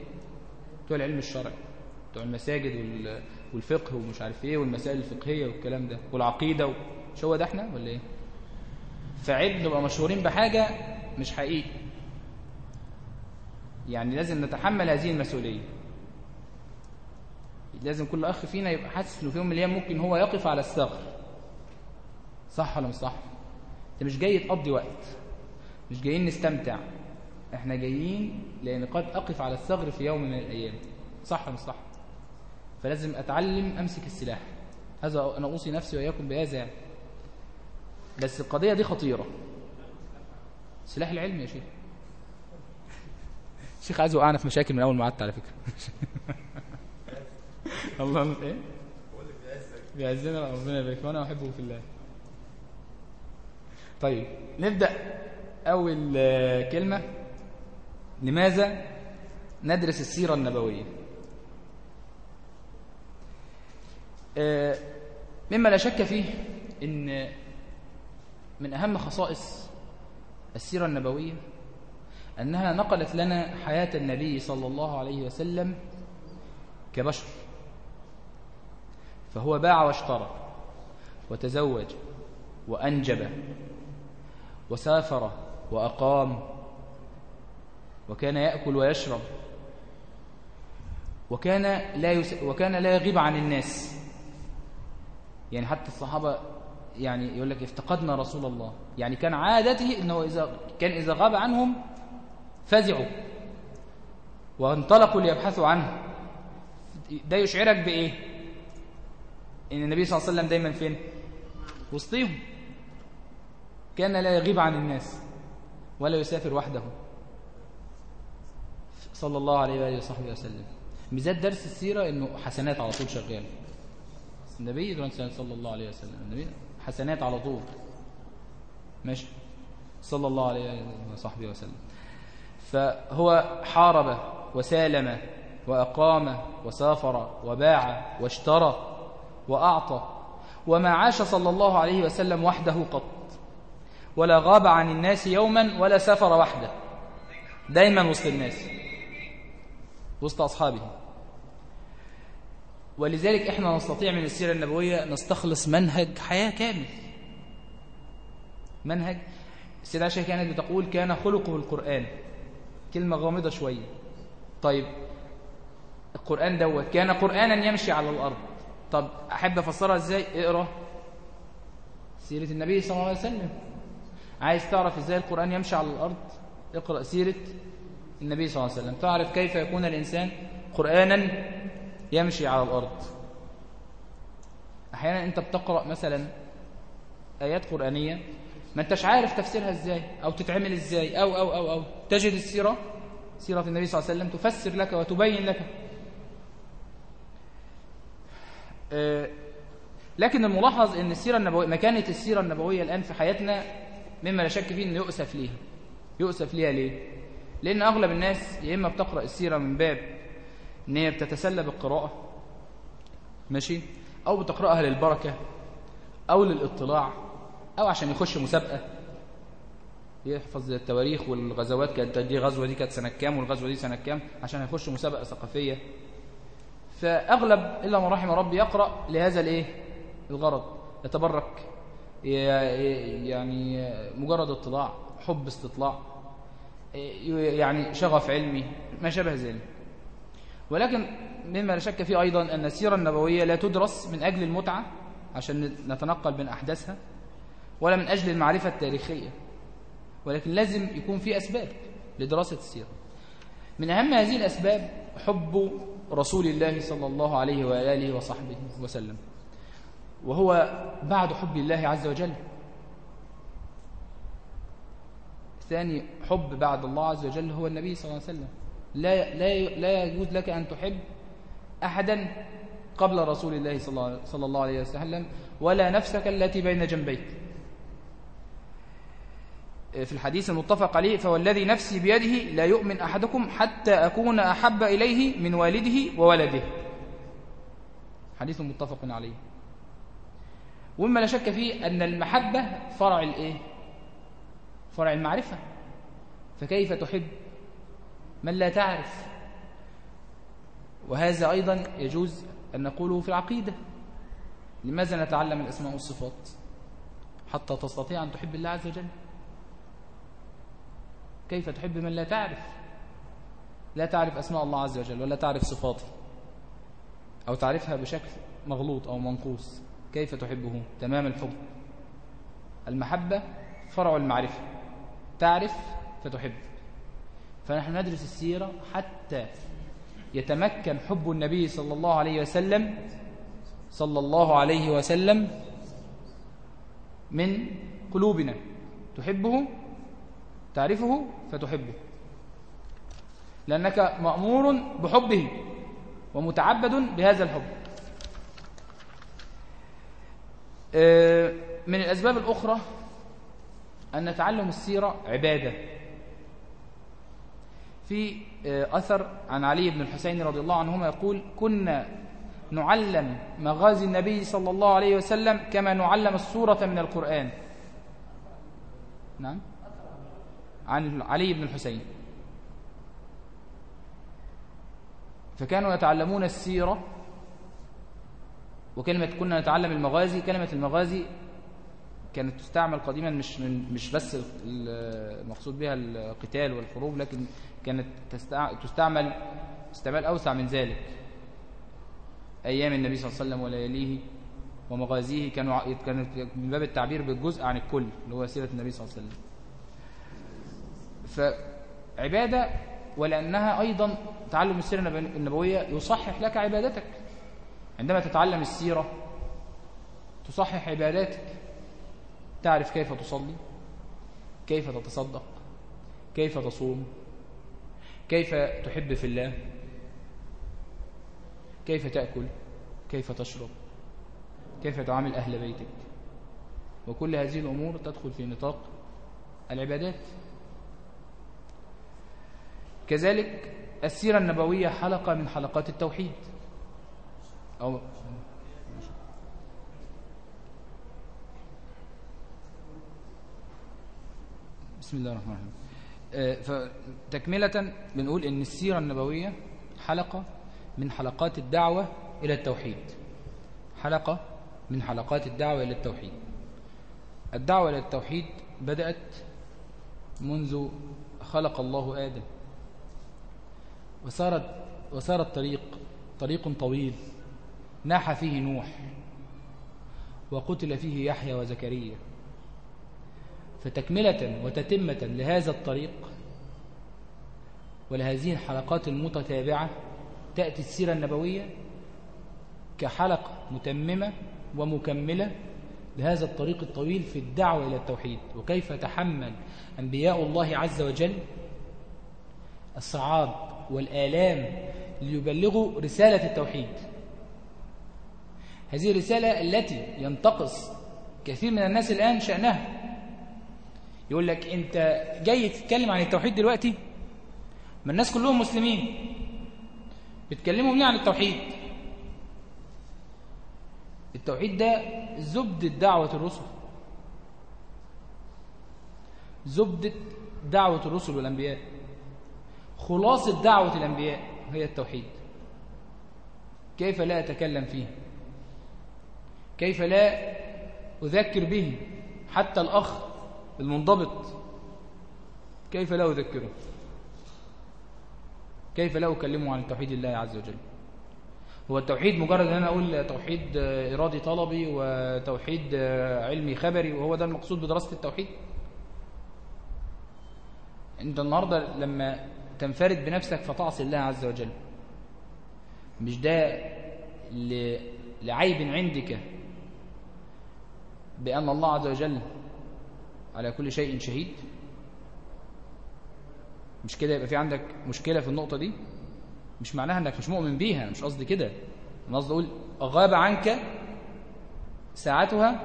بتوع العلم الشرعي بتوع المساجد والفقه ومش عارف إيه والمسائل الفقهية والكلام ده والعقيدة مش هو ده إحنا ولا إيه؟ فعيب نبقى مشهورين بحاجة مش حقيقي. يعني لازم نتحمل هذه المسؤولية. لازم كل أخ فينا يبقى حاسس إنه في يوم من الأيام ممكن هو يقف على الثغر صح ولا مش صح؟ أنت مش جاي تقضي وقت. مش جايين نستمتع. إحنا جايين لأن قد أقف على الثغر في يوم من الأيام. صح ولا مش صح؟ فلازم أتعلم أمسك السلاح. هذا أنا أوصي نفسي وإياكم بهذا. يعني بس القضية دي خطيرة. سلاح العلم يا شيخ. الشيخ عايز يوقعنا في مشاكل من أول ما قعدت على فكرة. (laughs) الله إيه؟ بيعزنا ربنا يبارك وأنا أحبه في الله. طيب نبدأ أول كلمة. لماذا ندرس السيرة النبوية؟ مما لا شك فيه إن من أهم خصائص السيرة النبوية أنها نقلت لنا حياة النبي صلى الله عليه وسلم كبشر. فهو باع واشترى وتزوج وأنجب وسافر وأقام وكان يأكل ويشرب وكان لا يس... وكان لا يغيب عن الناس. يعني حتى الصحابة يعني يقول لك افتقدنا رسول الله. يعني كان عادته إنه إذا كان إذا غاب عنهم فزعوا. وانطلقوا ليبحثوا عنه. ده يشعرك بإيه؟ إن النبي صلى الله عليه وسلم دايما فين؟ وسطيهم. كان لا يغيب عن الناس ولا يسافر وحده. صلى الله عليه وآله وصحبه وسلم. ميزات درس السيرة إنه حسنات على طول شغال. النبي صلى الله عليه وسلم. النبي حسنات على طول. ماشي. صلى الله عليه وصحبه وسلم. فهو حارب وسالم وأقام وسافر وباع واشترى وأعطى وما عاش صلى الله عليه وسلم وحده قط. ولا غاب عن الناس يوما ولا سافر وحده. دايما وسط الناس. وسط أصحابه. ولذلك إحنا نستطيع من السيرة النبوية نستخلص منهج حياة كامل. منهج السيدة عائشة كانت بتقول كان خلقه القرآن. كلمة غامضة شوية. طيب القرآن دوت كان قرآنا يمشي على الأرض. طب أحب أفسرها إزاي؟ اقرأ سيرة النبي صلى الله عليه وسلم. عايز تعرف إزاي القرآن يمشي على الأرض؟ اقرأ سيرة النبي صلى الله عليه وسلم. تعرف كيف يكون الإنسان قرآنا يمشي على الأرض. أحيانا أنت بتقرأ مثلا آيات قرآنية ما أنتش عارف تفسيرها إزاي أو تتعمل إزاي أو أو أو أو. تجد السيرة سيرة النبي صلى الله عليه وسلم تفسر لك وتبين لك. لكن الملاحظ إن السيرة النبوية مكانه السيرة النبوية الآن في حياتنا مما لا شك فيه إنه يؤسف ليها. يؤسف ليها ليه؟ لأن أغلب الناس يا إما بتقرأ السيرة من باب إن هي بتتسلى بالقراءة ماشي؟ أو بتقرأها للبركة أو للاطلاع أو عشان يخش مسابقة. يحفظ التواريخ والغزوات كانت دي غزوة دي كانت سنة كام والغزوة دي سنة كام؟ عشان يخش مسابقة ثقافية. فأغلب إلا من رحم ربي يقرأ لهذا الإيه؟ الغرض. يتبرك يعني مجرد اطلاع حب استطلاع يعني شغف علمي ما شابه ذلك. ولكن مما لا شك فيه أيضا أن السيرة النبوية لا تدرس من أجل المتعة عشان نتنقل بين أحداثها ولا من أجل المعرفة التاريخية ولكن لازم يكون في أسباب لدراسة السيرة. من أهم هذه الأسباب حب رسول الله صلى الله عليه وآله وصحبه وسلم وهو بعد حب الله عز وجل. ثاني حب بعد الله عز وجل هو النبي صلى الله عليه وسلم. لا لا لا يجوز لك أن تحب أحدا قبل رسول الله صلى الله عليه وسلم ولا نفسك التي بين جنبيك. في الحديث المتفق عليه فوالذي نفسي بيده لا يؤمن أحدكم حتى أكون أحب إليه من والده وولده. حديث متفق عليه. ومما لا شك فيه أن المحبة فرع الإيه؟ فرع المعرفة. فكيف تحب؟ من لا تعرف. وهذا أيضا يجوز أن نقوله في العقيدة. لماذا نتعلم الأسماء والصفات حتى تستطيع أن تحب الله عز وجل؟ كيف تحب من لا تعرف؟ لا تعرف أسماء الله عز وجل ولا تعرف صفاته. أو تعرفها بشكل مغلوط أو منقوص. كيف تحبه؟ تمام الحب المحبة فرع المعرفة. تعرف فتحب. فنحن ندرس السيرة حتى يتمكن حب النبي صلى الله عليه وسلم صلى الله عليه وسلم من قلوبنا. تحبه؟ تعرفه؟ فتحبه. لأنك مأمور بحبه ومتعبد بهذا الحب. آه، من الأسباب الأخرى أن تعلم السيرة عبادة. في آه، أثر عن علي بن الحسين رضي الله عنهما يقول كنا نعلم مغازي النبي صلى الله عليه وسلم كما نعلم السورة من القرآن. نعم. عن علي بن الحسين. فكانوا يتعلمون السيرة وكلمة كنا نتعلم المغازي كلمة المغازي كانت تستعمل قديما مش من مش بس المقصود بها القتال والحروب لكن كانت تستعمل استعمال أوسع من ذلك. أيام النبي صلى الله عليه وسلم ولياليه ومغازيه كانوا كانت من باب التعبير بالجزء عن الكل اللي هو سيرة النبي صلى الله عليه وسلم. فعبادة ولأنها أيضا تعلم السيرة النبوية يصحح لك عبادتك. عندما تتعلم السيرة تصحح عباداتك. تعرف كيف تصلي كيف تتصدق كيف تصوم كيف تحب في الله؟ كيف تأكل؟ كيف تشرب؟ كيف تعامل أهل بيتك؟ وكل هذه الأمور تدخل في نطاق العبادات. كذلك السيرة النبوية حلقة من حلقات التوحيد. أو بسم الله الرحمن الرحيم. فتكملة بنقول إن السيرة النبوية حلقة من حلقات الدعوة إلى التوحيد. حلقة من حلقات الدعوة إلى التوحيد. الدعوة إلى التوحيد بدأت منذ خلق الله آدم. وصارت وصار الطريق طريق طويل ناح فيه نوح وقتل فيه يحيى وزكريا. فتكملة وتتمة لهذا الطريق ولهذه الحلقات المتتابعة تأتي السيرة النبوية كحلقة متممة ومكملة لهذا الطريق الطويل في الدعوة إلى التوحيد. وكيف تحمل أنبياء الله عز وجل؟ الصعاب والآلام ليبلغوا رسالة التوحيد. هذه الرسالة التي ينتقص كثير من الناس الآن شأنها. يقول لك أنت جاي تتكلم عن التوحيد دلوقتي؟ ما الناس كلهم مسلمين. بتكلمهم ليه عن التوحيد؟ التوحيد ده زبدة دعوة الرسل. زبدة دعوة الرسل والأنبياء. خلاصة دعوة الأنبياء هي التوحيد. كيف لا أتكلم فيه كيف لا أذكر به حتى الأخ المنضبط. كيف لا أذكره؟ كيف لا أكلمه عن توحيد الله عز وجل؟ هو التوحيد مجرد أن أنا أقول توحيد إرادي طلبي وتوحيد علمي خبري وهو ده المقصود بدراسة التوحيد؟ أنت النهاردة لما تنفرد بنفسك فتعصي الله عز وجل. مش ده لعيب عندك بأن الله عز وجل على كل شيء شهيد؟ مش كده يبقى في عندك مشكلة في النقطة دي؟ مش معناها إنك مش مؤمن بيها مش قصدي كده. أنا قصدي أقول غاب عنك ساعتها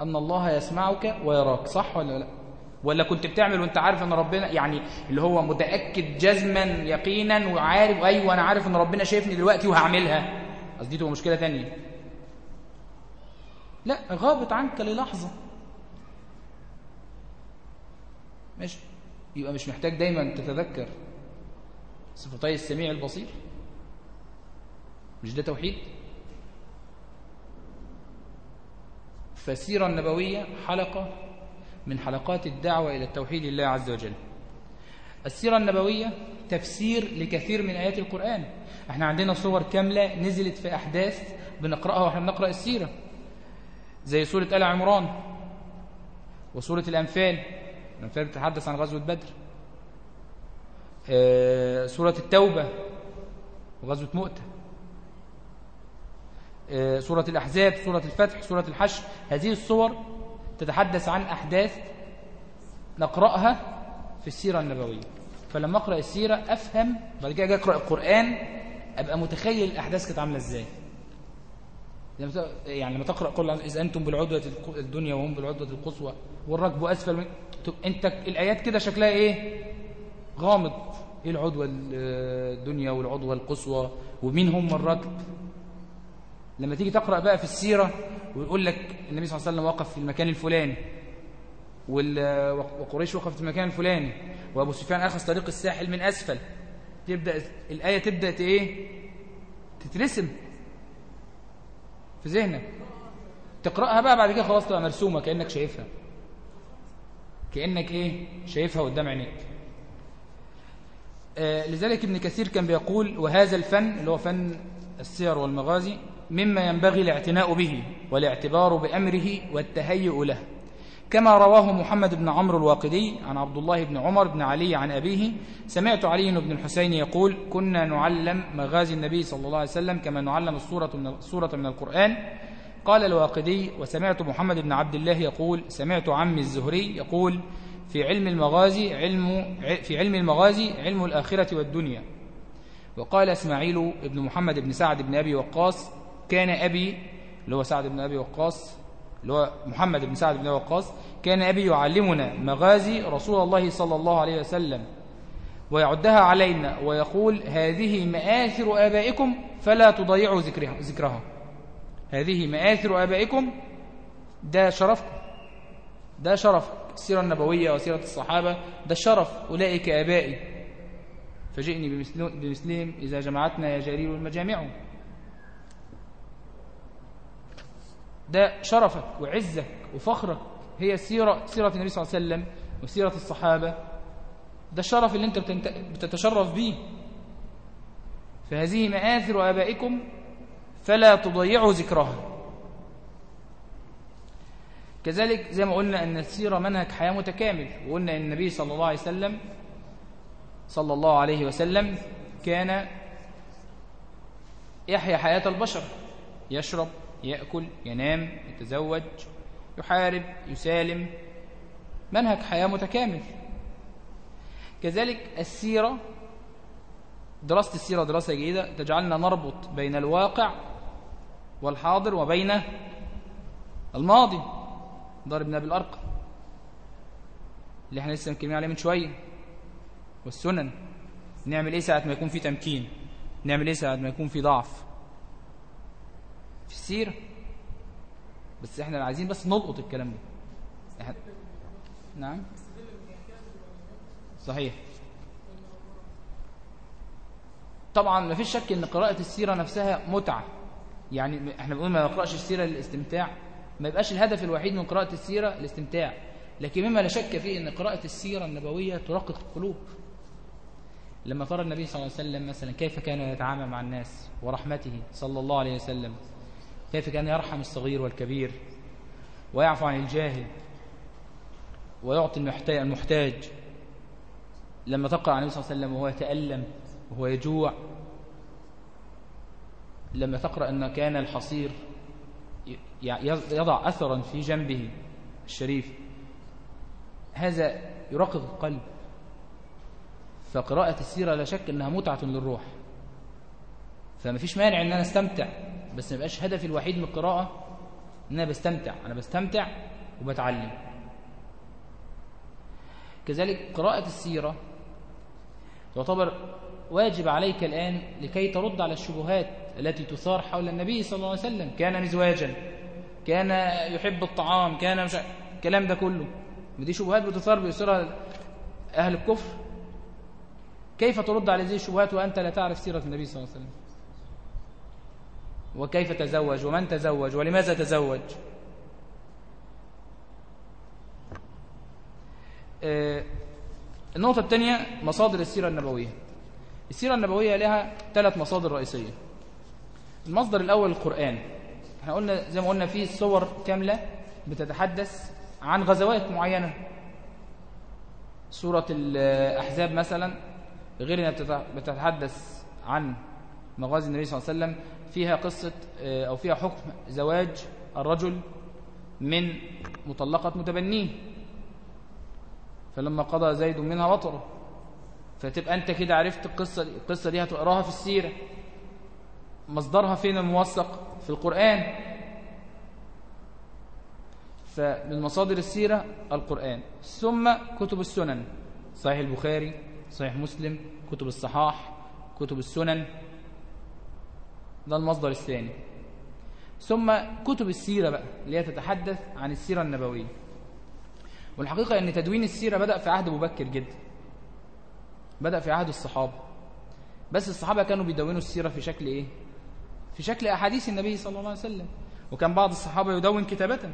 أن الله يسمعك ويراك صح ولا لا؟ ولا كنت بتعمل وأنت عارف إن ربنا يعني اللي هو متأكد جزما يقينا وعارف أيوه أنا عارف إن ربنا شايفني دلوقتي وهعملها. قصدي تبقى مشكلة ثانية لا غابت عنك للحظة. ماشي. يبقى مش محتاج دايما تتذكر صفتي السميع البصير. مش ده توحيد؟ فالسيرة النبوية حلقة من حلقات الدعوة إلى التوحيد الله عز وجل. السيرة النبوية تفسير لكثير من آيات القرآن. إحنا عندنا صور كاملة نزلت في أحداث بنقرأها وإحنا بنقرأ السيرة. زي سورة آل عمران وسورة الأنفال. الأنفال بتتحدث عن غزوة بدر. آه، سورة التوبة وغزوة مؤتة. آه، سورة الأحزاب سورة الفتح سورة الحشر. هذه الصور تتحدث عن أحداث نقرأها في السيرة النبوية. فلما أقرأ السيرة أفهم بعد كده أقرأ القرآن أبقى متخيل الأحداث كانت عاملة إزاي. يعني لما تقرأ قل إذا أنتم بالعدوة الدنيا وهم بالعدوة القصوى والركب أسفل من أنت الآيات كده شكلها إيه؟ غامض. إيه العدوة الدنيا والعدوة القصوى؟ ومين هم الركب لما تيجي تقرأ بقى في السيرة ويقول لك النبي صلى الله عليه وسلم وقف في المكان الفلاني وقريش وقفت في المكان الفلاني وأبو سفيان أخذ طريق الساحل من أسفل. تبدأ الآية تبدأ إيه؟ تترسم في ذهنك. تقرأها بقى بعد كده خلاص تبقى مرسومة كأنك شايفها. كأنك إيه؟ شايفها قدام عينيك. آه لذلك ابن كثير كان بيقول وهذا الفن اللي هو فن السير والمغازي مما ينبغي الاعتناء به والاعتبار بأمره والتهيؤ له. كما رواه محمد بن عمرو الواقدي عن عبد الله بن عمر بن علي عن أبيه سمعت علي بن الحسين يقول كنا نعلم مغازي النبي صلى الله عليه وسلم كما نعلم السورة من, السورة من القرآن قال الواقدي وسمعت محمد بن عبد الله يقول سمعت عمي الزهري يقول في علم المغازي علم في علم المغازي علم الآخرة والدنيا. وقال إسماعيل بن محمد بن سعد بن أبي وقاص كان أبي اللي هو سعد بن أبي وقاص اللي هو محمد بن سعد بن أبي وقاص كان أبي يعلمنا مغازي رسول الله صلى الله عليه وسلم ويعدها علينا ويقول هذه مآثر آبائكم فلا تضيعوا ذكرها, ذكرها هذه مآثر آبائكم؟ ده شرفكم. ده شرف السيرة النبوية وسيرة الصحابة. ده شرف أولئك آبائي. فجئني بمثلهم إذا جمعتنا يا جرير المجامع. ده شرفك وعزك وفخرك هي سيرة سيرة النبي صلى الله عليه وسلم وسيرة الصحابة. ده الشرف اللي أنت بتتشرف به فهذه مآثر آبائكم فلا تضيعوا ذكرها. كذلك زي ما قلنا أن السيرة منهج حياة متكامل وقلنا أن النبي صلى الله عليه وسلم صلى الله عليه وسلم كان يحيا حياة البشر يشرب يأكل ينام يتزوج يحارب يسالم. منهج حياة متكامل. كذلك السيرة دراسة السيرة دراسة جيدة تجعلنا نربط بين الواقع والحاضر وبين الماضي. ضرب نبي الأرقم اللي إحنا لسه مكلمين عليه من شوية. والسنن. نعمل إيه ساعة ما يكون في تمكين؟ نعمل إيه ساعة ما يكون في ضعف؟ في السيرة. بس إحنا عايزين بس نلقط الكلام ده. إحنا... نعم. صحيح. طبعا ما فيش شك إن قراءة السيرة نفسها متعة. يعني إحنا بنقول ما نقرأش السيرة للاستمتاع. ما يبقاش الهدف الوحيد من قراءة السيرة الاستمتاع. لكن مما لا شك فيه إن قراءة السيرة النبوية ترقق القلوب. لما ترى النبي صلى الله عليه وسلم مثلا كيف كان يتعامل مع الناس ورحمته صلى الله عليه وسلم؟ كيف كان يرحم الصغير والكبير؟ ويعفو عن الجاهل؟ ويعطي المحتاج لما تقرأ عن النبي صلى الله عليه وسلم وهو يتألم وهو يجوع لما تقرأ أن كان الحصير يضع أثرا في جنبه الشريف هذا يرقق القلب. فقراءة السيرة لا شك أنها متعة للروح. فما فيش مانع أن أنا أستمتع بس ما يبقاش هدفي الوحيد من القراءة أن أنا بستمتع. أنا بستمتع وبتعلم. كذلك قراءة السيرة تعتبر واجب عليك الآن لكي ترد على الشبهات التي تثار حول النبي صلى الله عليه وسلم. كان مزواجا كان يحب الطعام كان مش الكلام ده كله. ودي شبهات بتثار بيثيرها أهل الكفر. كيف ترد على هذه الشبهات وأنت لا تعرف سيرة النبي صلى الله عليه وسلم؟ وكيف تزوج؟ ومن تزوج؟ ولماذا تزوج؟ آه، النقطة الثانية مصادر السيرة النبوية. السيرة النبوية لها ثلاث مصادر رئيسية. المصدر الأول القرآن. إحنا قلنا زي ما قلنا فيه صور كاملة بتتحدث عن غزوات معينة. سورة الأحزاب مثلا غير أنها بتتحدث عن مغازي النبي صلى الله عليه وسلم. فيها قصة آه، أو فيها حكم زواج الرجل من مطلقة متبنيه. فلما قضى زيد منها وطره. فتبقى أنت كده عرفت القصة دي القصة دي هتقراها في السيرة. مصدرها فين الموثق؟ في القرآن. فمن مصادر السيرة القرآن. ثم كتب السنن. صحيح البخاري صحيح مسلم كتب الصحاح كتب السنن. ده المصدر الثاني. ثم كتب السيرة بقى اللي هي تتحدث عن السيرة النبوية. والحقيقة أن تدوين السيرة بدأ في عهد مبكر جدا. بدأ في عهد الصحابة. بس الصحابة كانوا بيدونوا السيرة في شكل إيه؟ في شكل أحاديث النبي صلى الله عليه وسلم. وكان بعض الصحابة يدون كتابة.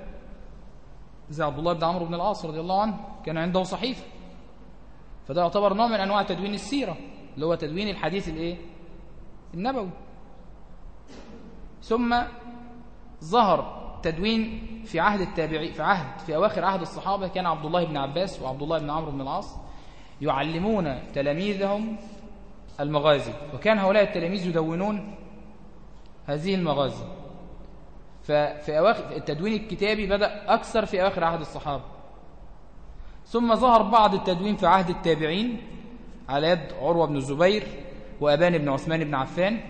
زي عبد الله بن عمرو بن العاص رضي الله عنه كان عنده صحيفة. فده يعتبر نوع من أنواع تدوين السيرة اللي هو تدوين الحديث الإيه؟ النبوي. ثم ظهر تدوين في عهد التابعي في عهد في أواخر عهد الصحابة كان عبد الله بن عباس وعبد الله بن عمرو بن العاص. يعلمون تلاميذهم المغازي. وكان هؤلاء التلاميذ يدونون هذه المغازي. ففي أواخر التدوين الكتابي بدأ أكثر في أواخر عهد الصحابة. ثم ظهر بعض التدوين في عهد التابعين على يد عروة بن الزبير وأبان بن عثمان بن عفان.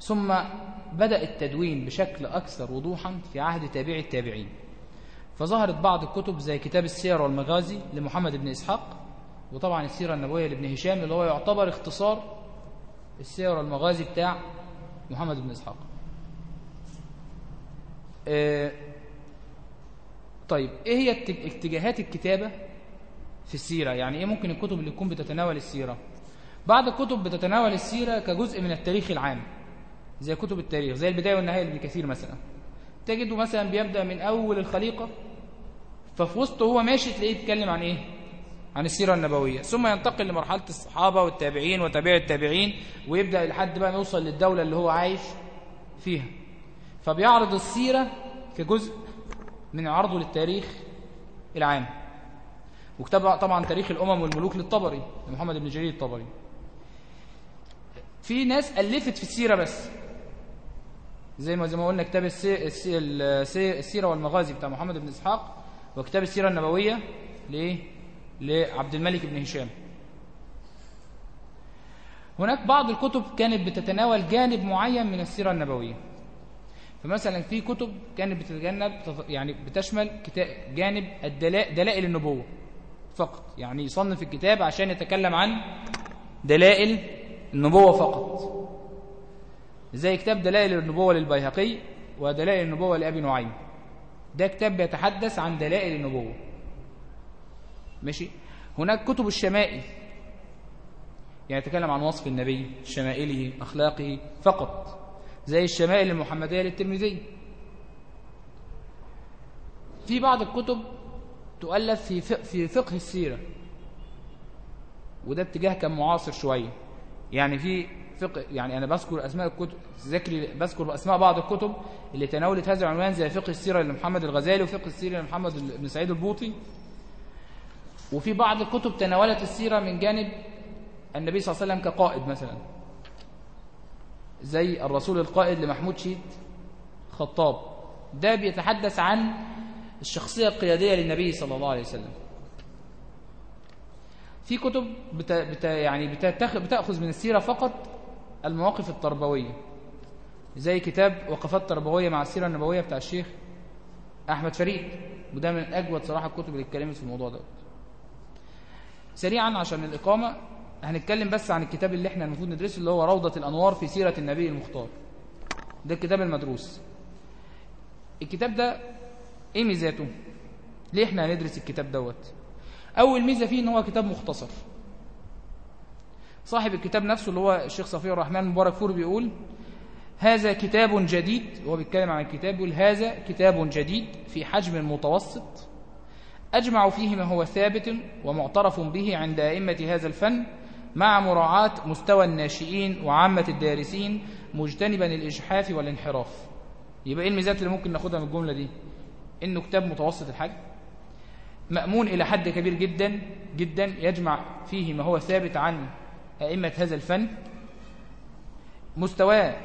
ثم بدأ التدوين بشكل أكثر وضوحا في عهد تابعي التابعين. فظهرت بعض الكتب زي كتاب السير والمغازي لمحمد بن إسحاق وطبعا السيرة النبوية لابن هشام اللي هو يعتبر اختصار السير والمغازي بتاع محمد بن إسحاق. آه، طيب إيه هي اتجاهات الكتابة في السيرة؟ يعني إيه ممكن الكتب اللي تكون بتتناول السيرة؟ بعض الكتب بتتناول السيرة كجزء من التاريخ العام زي كتب التاريخ زي البداية والنهاية لابن كثير مثلا. تجده مثلا بيبدأ من أول الخليقة ففي وسطه هو ماشي تلاقيه يتكلم عن إيه؟ عن السيرة النبوية. ثم ينتقل لمرحلة الصحابة والتابعين وتابع التابعين ويبدأ لحد بقى يوصل للدولة اللي هو عايش فيها. فبيعرض السيرة كجزء من عرضه للتاريخ العام. وكتب طبعا تاريخ الأمم والملوك للطبري لمحمد بن جرير الطبري. في ناس ألفت في السيرة بس. زي ما زي ما قلنا كتاب السيرة والمغازي بتاع محمد بن إسحاق. وكتاب السيرة النبوية ليه؟ لعبد الملك بن هشام. هناك بعض الكتب كانت بتتناول جانب معين من السيرة النبوية. فمثلا في كتب كانت بتتجنب يعني بتشمل جانب الدلائل النبوة فقط. يعني يصنف الكتاب عشان يتكلم عن دلائل النبوة فقط. زي كتاب دلائل النبوة للبيهقي ودلائل النبوة لأبي نعيم. ده كتاب بيتحدث عن دلائل النبوة. ماشي؟ هناك كتب الشمائل. يعني يتكلم عن وصف النبي شمائله أخلاقه فقط. زي الشمائل المحمدية للترمذي. في بعض الكتب تؤلف في في فقه السيرة. وده اتجاه كان معاصر شوية. يعني في فقه يعني أنا بذكر أسماء الكتب ذكري بذكر أسماء بعض الكتب اللي تناولت هذا العنوان زي فقه السيرة لمحمد الغزالي وفقه السيرة لمحمد بن سعيد البوطي. وفي بعض الكتب تناولت السيرة من جانب النبي صلى الله عليه وسلم كقائد مثلا. زي الرسول القائد لمحمود شيد خطاب. ده بيتحدث عن الشخصية القيادية للنبي صلى الله عليه وسلم. في كتب بت... بت... يعني بتتخ... بتأخذ من السيرة فقط المواقف التربوية. زي كتاب وقفات تربوية مع السيرة النبوية بتاع الشيخ أحمد فريد. وده من أجود صراحة الكتب اللي اتكلمت في الموضوع ده سريعا عشان الإقامة هنتكلم بس عن الكتاب اللي إحنا المفروض ندرسه اللي هو روضة الأنوار في سيرة النبي المختار. ده الكتاب المدروس. الكتاب ده إيه ميزاته؟ ليه إحنا هندرس الكتاب دوت؟ أول ميزة فيه إن هو كتاب مختصر. صاحب الكتاب نفسه اللي هو الشيخ صفي الرحمن مبارك فور بيقول هذا كتاب جديد هو بيتكلم عن الكتاب بيقول هذا كتاب جديد في حجم متوسط أجمع فيه ما هو ثابت ومعترف به عند أئمة هذا الفن مع مراعاة مستوى الناشئين وعامة الدارسين مجتنبا الإجحاف والانحراف. يبقى إيه الميزات اللي ممكن ناخدها من الجملة دي؟ إنه كتاب متوسط الحجم مأمون إلى حد كبير جدا جدا يجمع فيه ما هو ثابت عن أئمة هذا الفن مستواه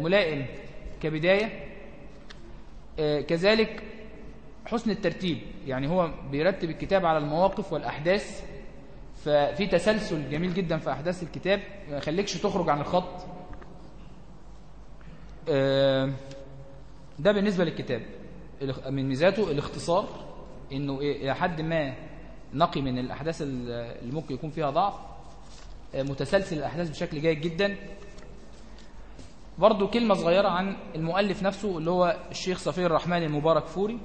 ملائم كبداية آه، كذلك حسن الترتيب. يعني هو بيرتب الكتاب على المواقف والأحداث ففي تسلسل جميل جدا في أحداث الكتاب. ما يخليكش تخرج عن الخط. آه، ده بالنسبة للكتاب. من ميزاته الاختصار إنه إلى حد ما نقي من الأحداث اللي ممكن يكون فيها ضعف. متسلسل الأحداث بشكل جيد جدا. برضو كلمة صغيرة عن المؤلف نفسه اللي هو الشيخ صفي الرحمن المبارك فوري.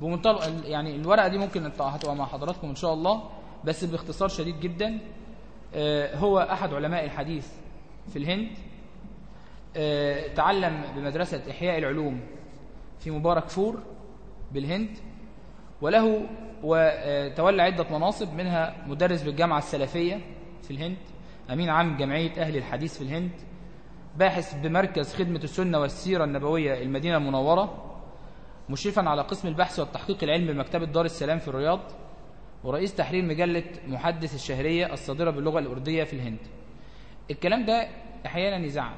بمنطلق يعني الورقة دي ممكن هتبقى مع حضراتكم إن شاء الله بس باختصار شديد جدا آه، هو أحد علماء الحديث في الهند آه، تعلم بمدرسة إحياء العلوم في مبارك فور بالهند وله وتولى عدة مناصب منها مدرس بالجامعة السلفية في الهند أمين عام جمعية أهل الحديث في الهند باحث بمركز خدمة السنة والسيرة النبوية المدينة المنورة مشرفا على قسم البحث والتحقيق العلمي بمكتبة دار السلام في الرياض ورئيس تحرير مجلة محدث الشهرية الصادرة باللغة الأردية في الهند. الكلام ده أحيانا يزعل.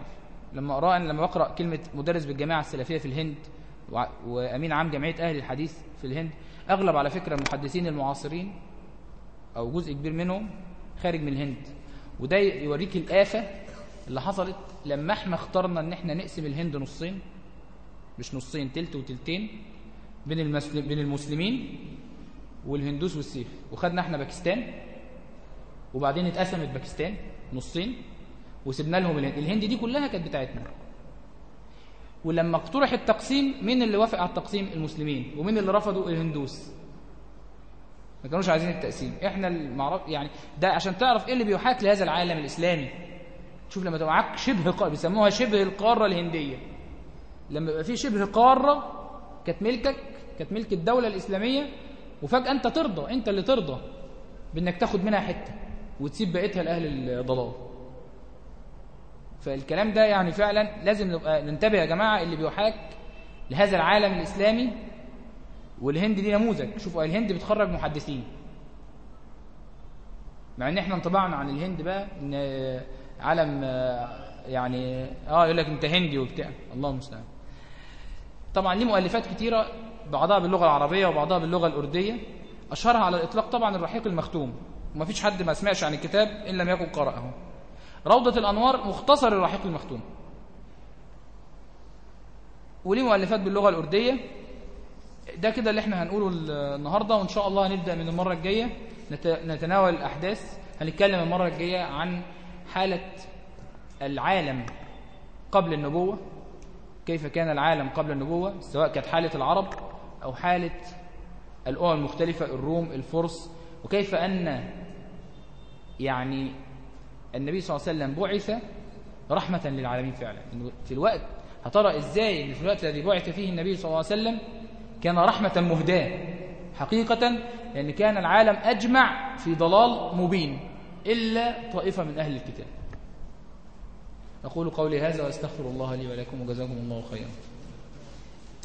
لما أقرأ لما بقرأ كلمة مدرس بالجامعة السلفية في الهند وأمين عام جمعية أهل الحديث في الهند أغلب على فكرة المحدثين المعاصرين أو جزء كبير منهم خارج من الهند. وده يوريك الآفة اللي حصلت لما إحنا اخترنا إن إحنا نقسم الهند نصين مش نصين تلت وتلتين بين بين المسلمين والهندوس والسيخ وخدنا إحنا باكستان وبعدين اتقسمت باكستان نصين وسبنا لهم الهند. الهند دي كلها كانت بتاعتنا. ولما اقترح التقسيم مين اللي وافق على التقسيم؟ المسلمين. ومين اللي رفضوا؟ الهندوس. ما كانوش عايزين التقسيم. إحنا المعرف يعني ده عشان تعرف إيه اللي بيحاك لهذا العالم الإسلامي. شوف لما تبقى شبه قارة بيسموها شبه القارة الهندية. لما يبقى في شبه قارة كانت ملكك كانت ملك الدولة الإسلامية وفجأة أنت ترضى أنت اللي ترضى بأنك تاخد منها حتة وتسيب بقيتها لأهل الضلال. فالكلام ده يعني فعلا لازم نبقى ننتبه يا جماعة اللي بيحاك لهذا العالم الإسلامي والهند دي نموذج. شوفوا الهند بتخرج محدثين. مع إن إحنا انطبعنا عن الهند بقى إن عالم يعني آه يقول لك أنت هندي وبتاع. الله المستعان. طبعا ليه مؤلفات كتيرة بعضها باللغة العربية وبعضها باللغة الأردية. أشهرها على الإطلاق طبعا الرحيق المختوم. وما فيش حد ما سمعش عن الكتاب إن لم يكن قرأه روضة الأنوار مختصر الرحيق المختوم. وليه مؤلفات باللغة الأردية؟ ده كده اللي إحنا هنقوله النهاردة وإن شاء الله هنبدأ من المرة الجاية نتناول الأحداث. هنتكلم المرة الجاية عن حالة العالم قبل النبوة. كيف كان العالم قبل النبوة؟ سواء كانت حالة العرب أو حالة الأمم المختلفة الروم الفرس. وكيف أن يعني النبي صلى الله عليه وسلم بعث رحمة للعالمين فعلا. في الوقت هترى إزاي إن في الوقت الذي بعث فيه النبي صلى الله عليه وسلم كان رحمة مهداة. حقيقة لأن كان العالم أجمع في ضلال مبين إلا طائفة من أهل الكتاب. أقول قولي هذا وأستغفر الله لي ولكم وجزاكم الله خيرا.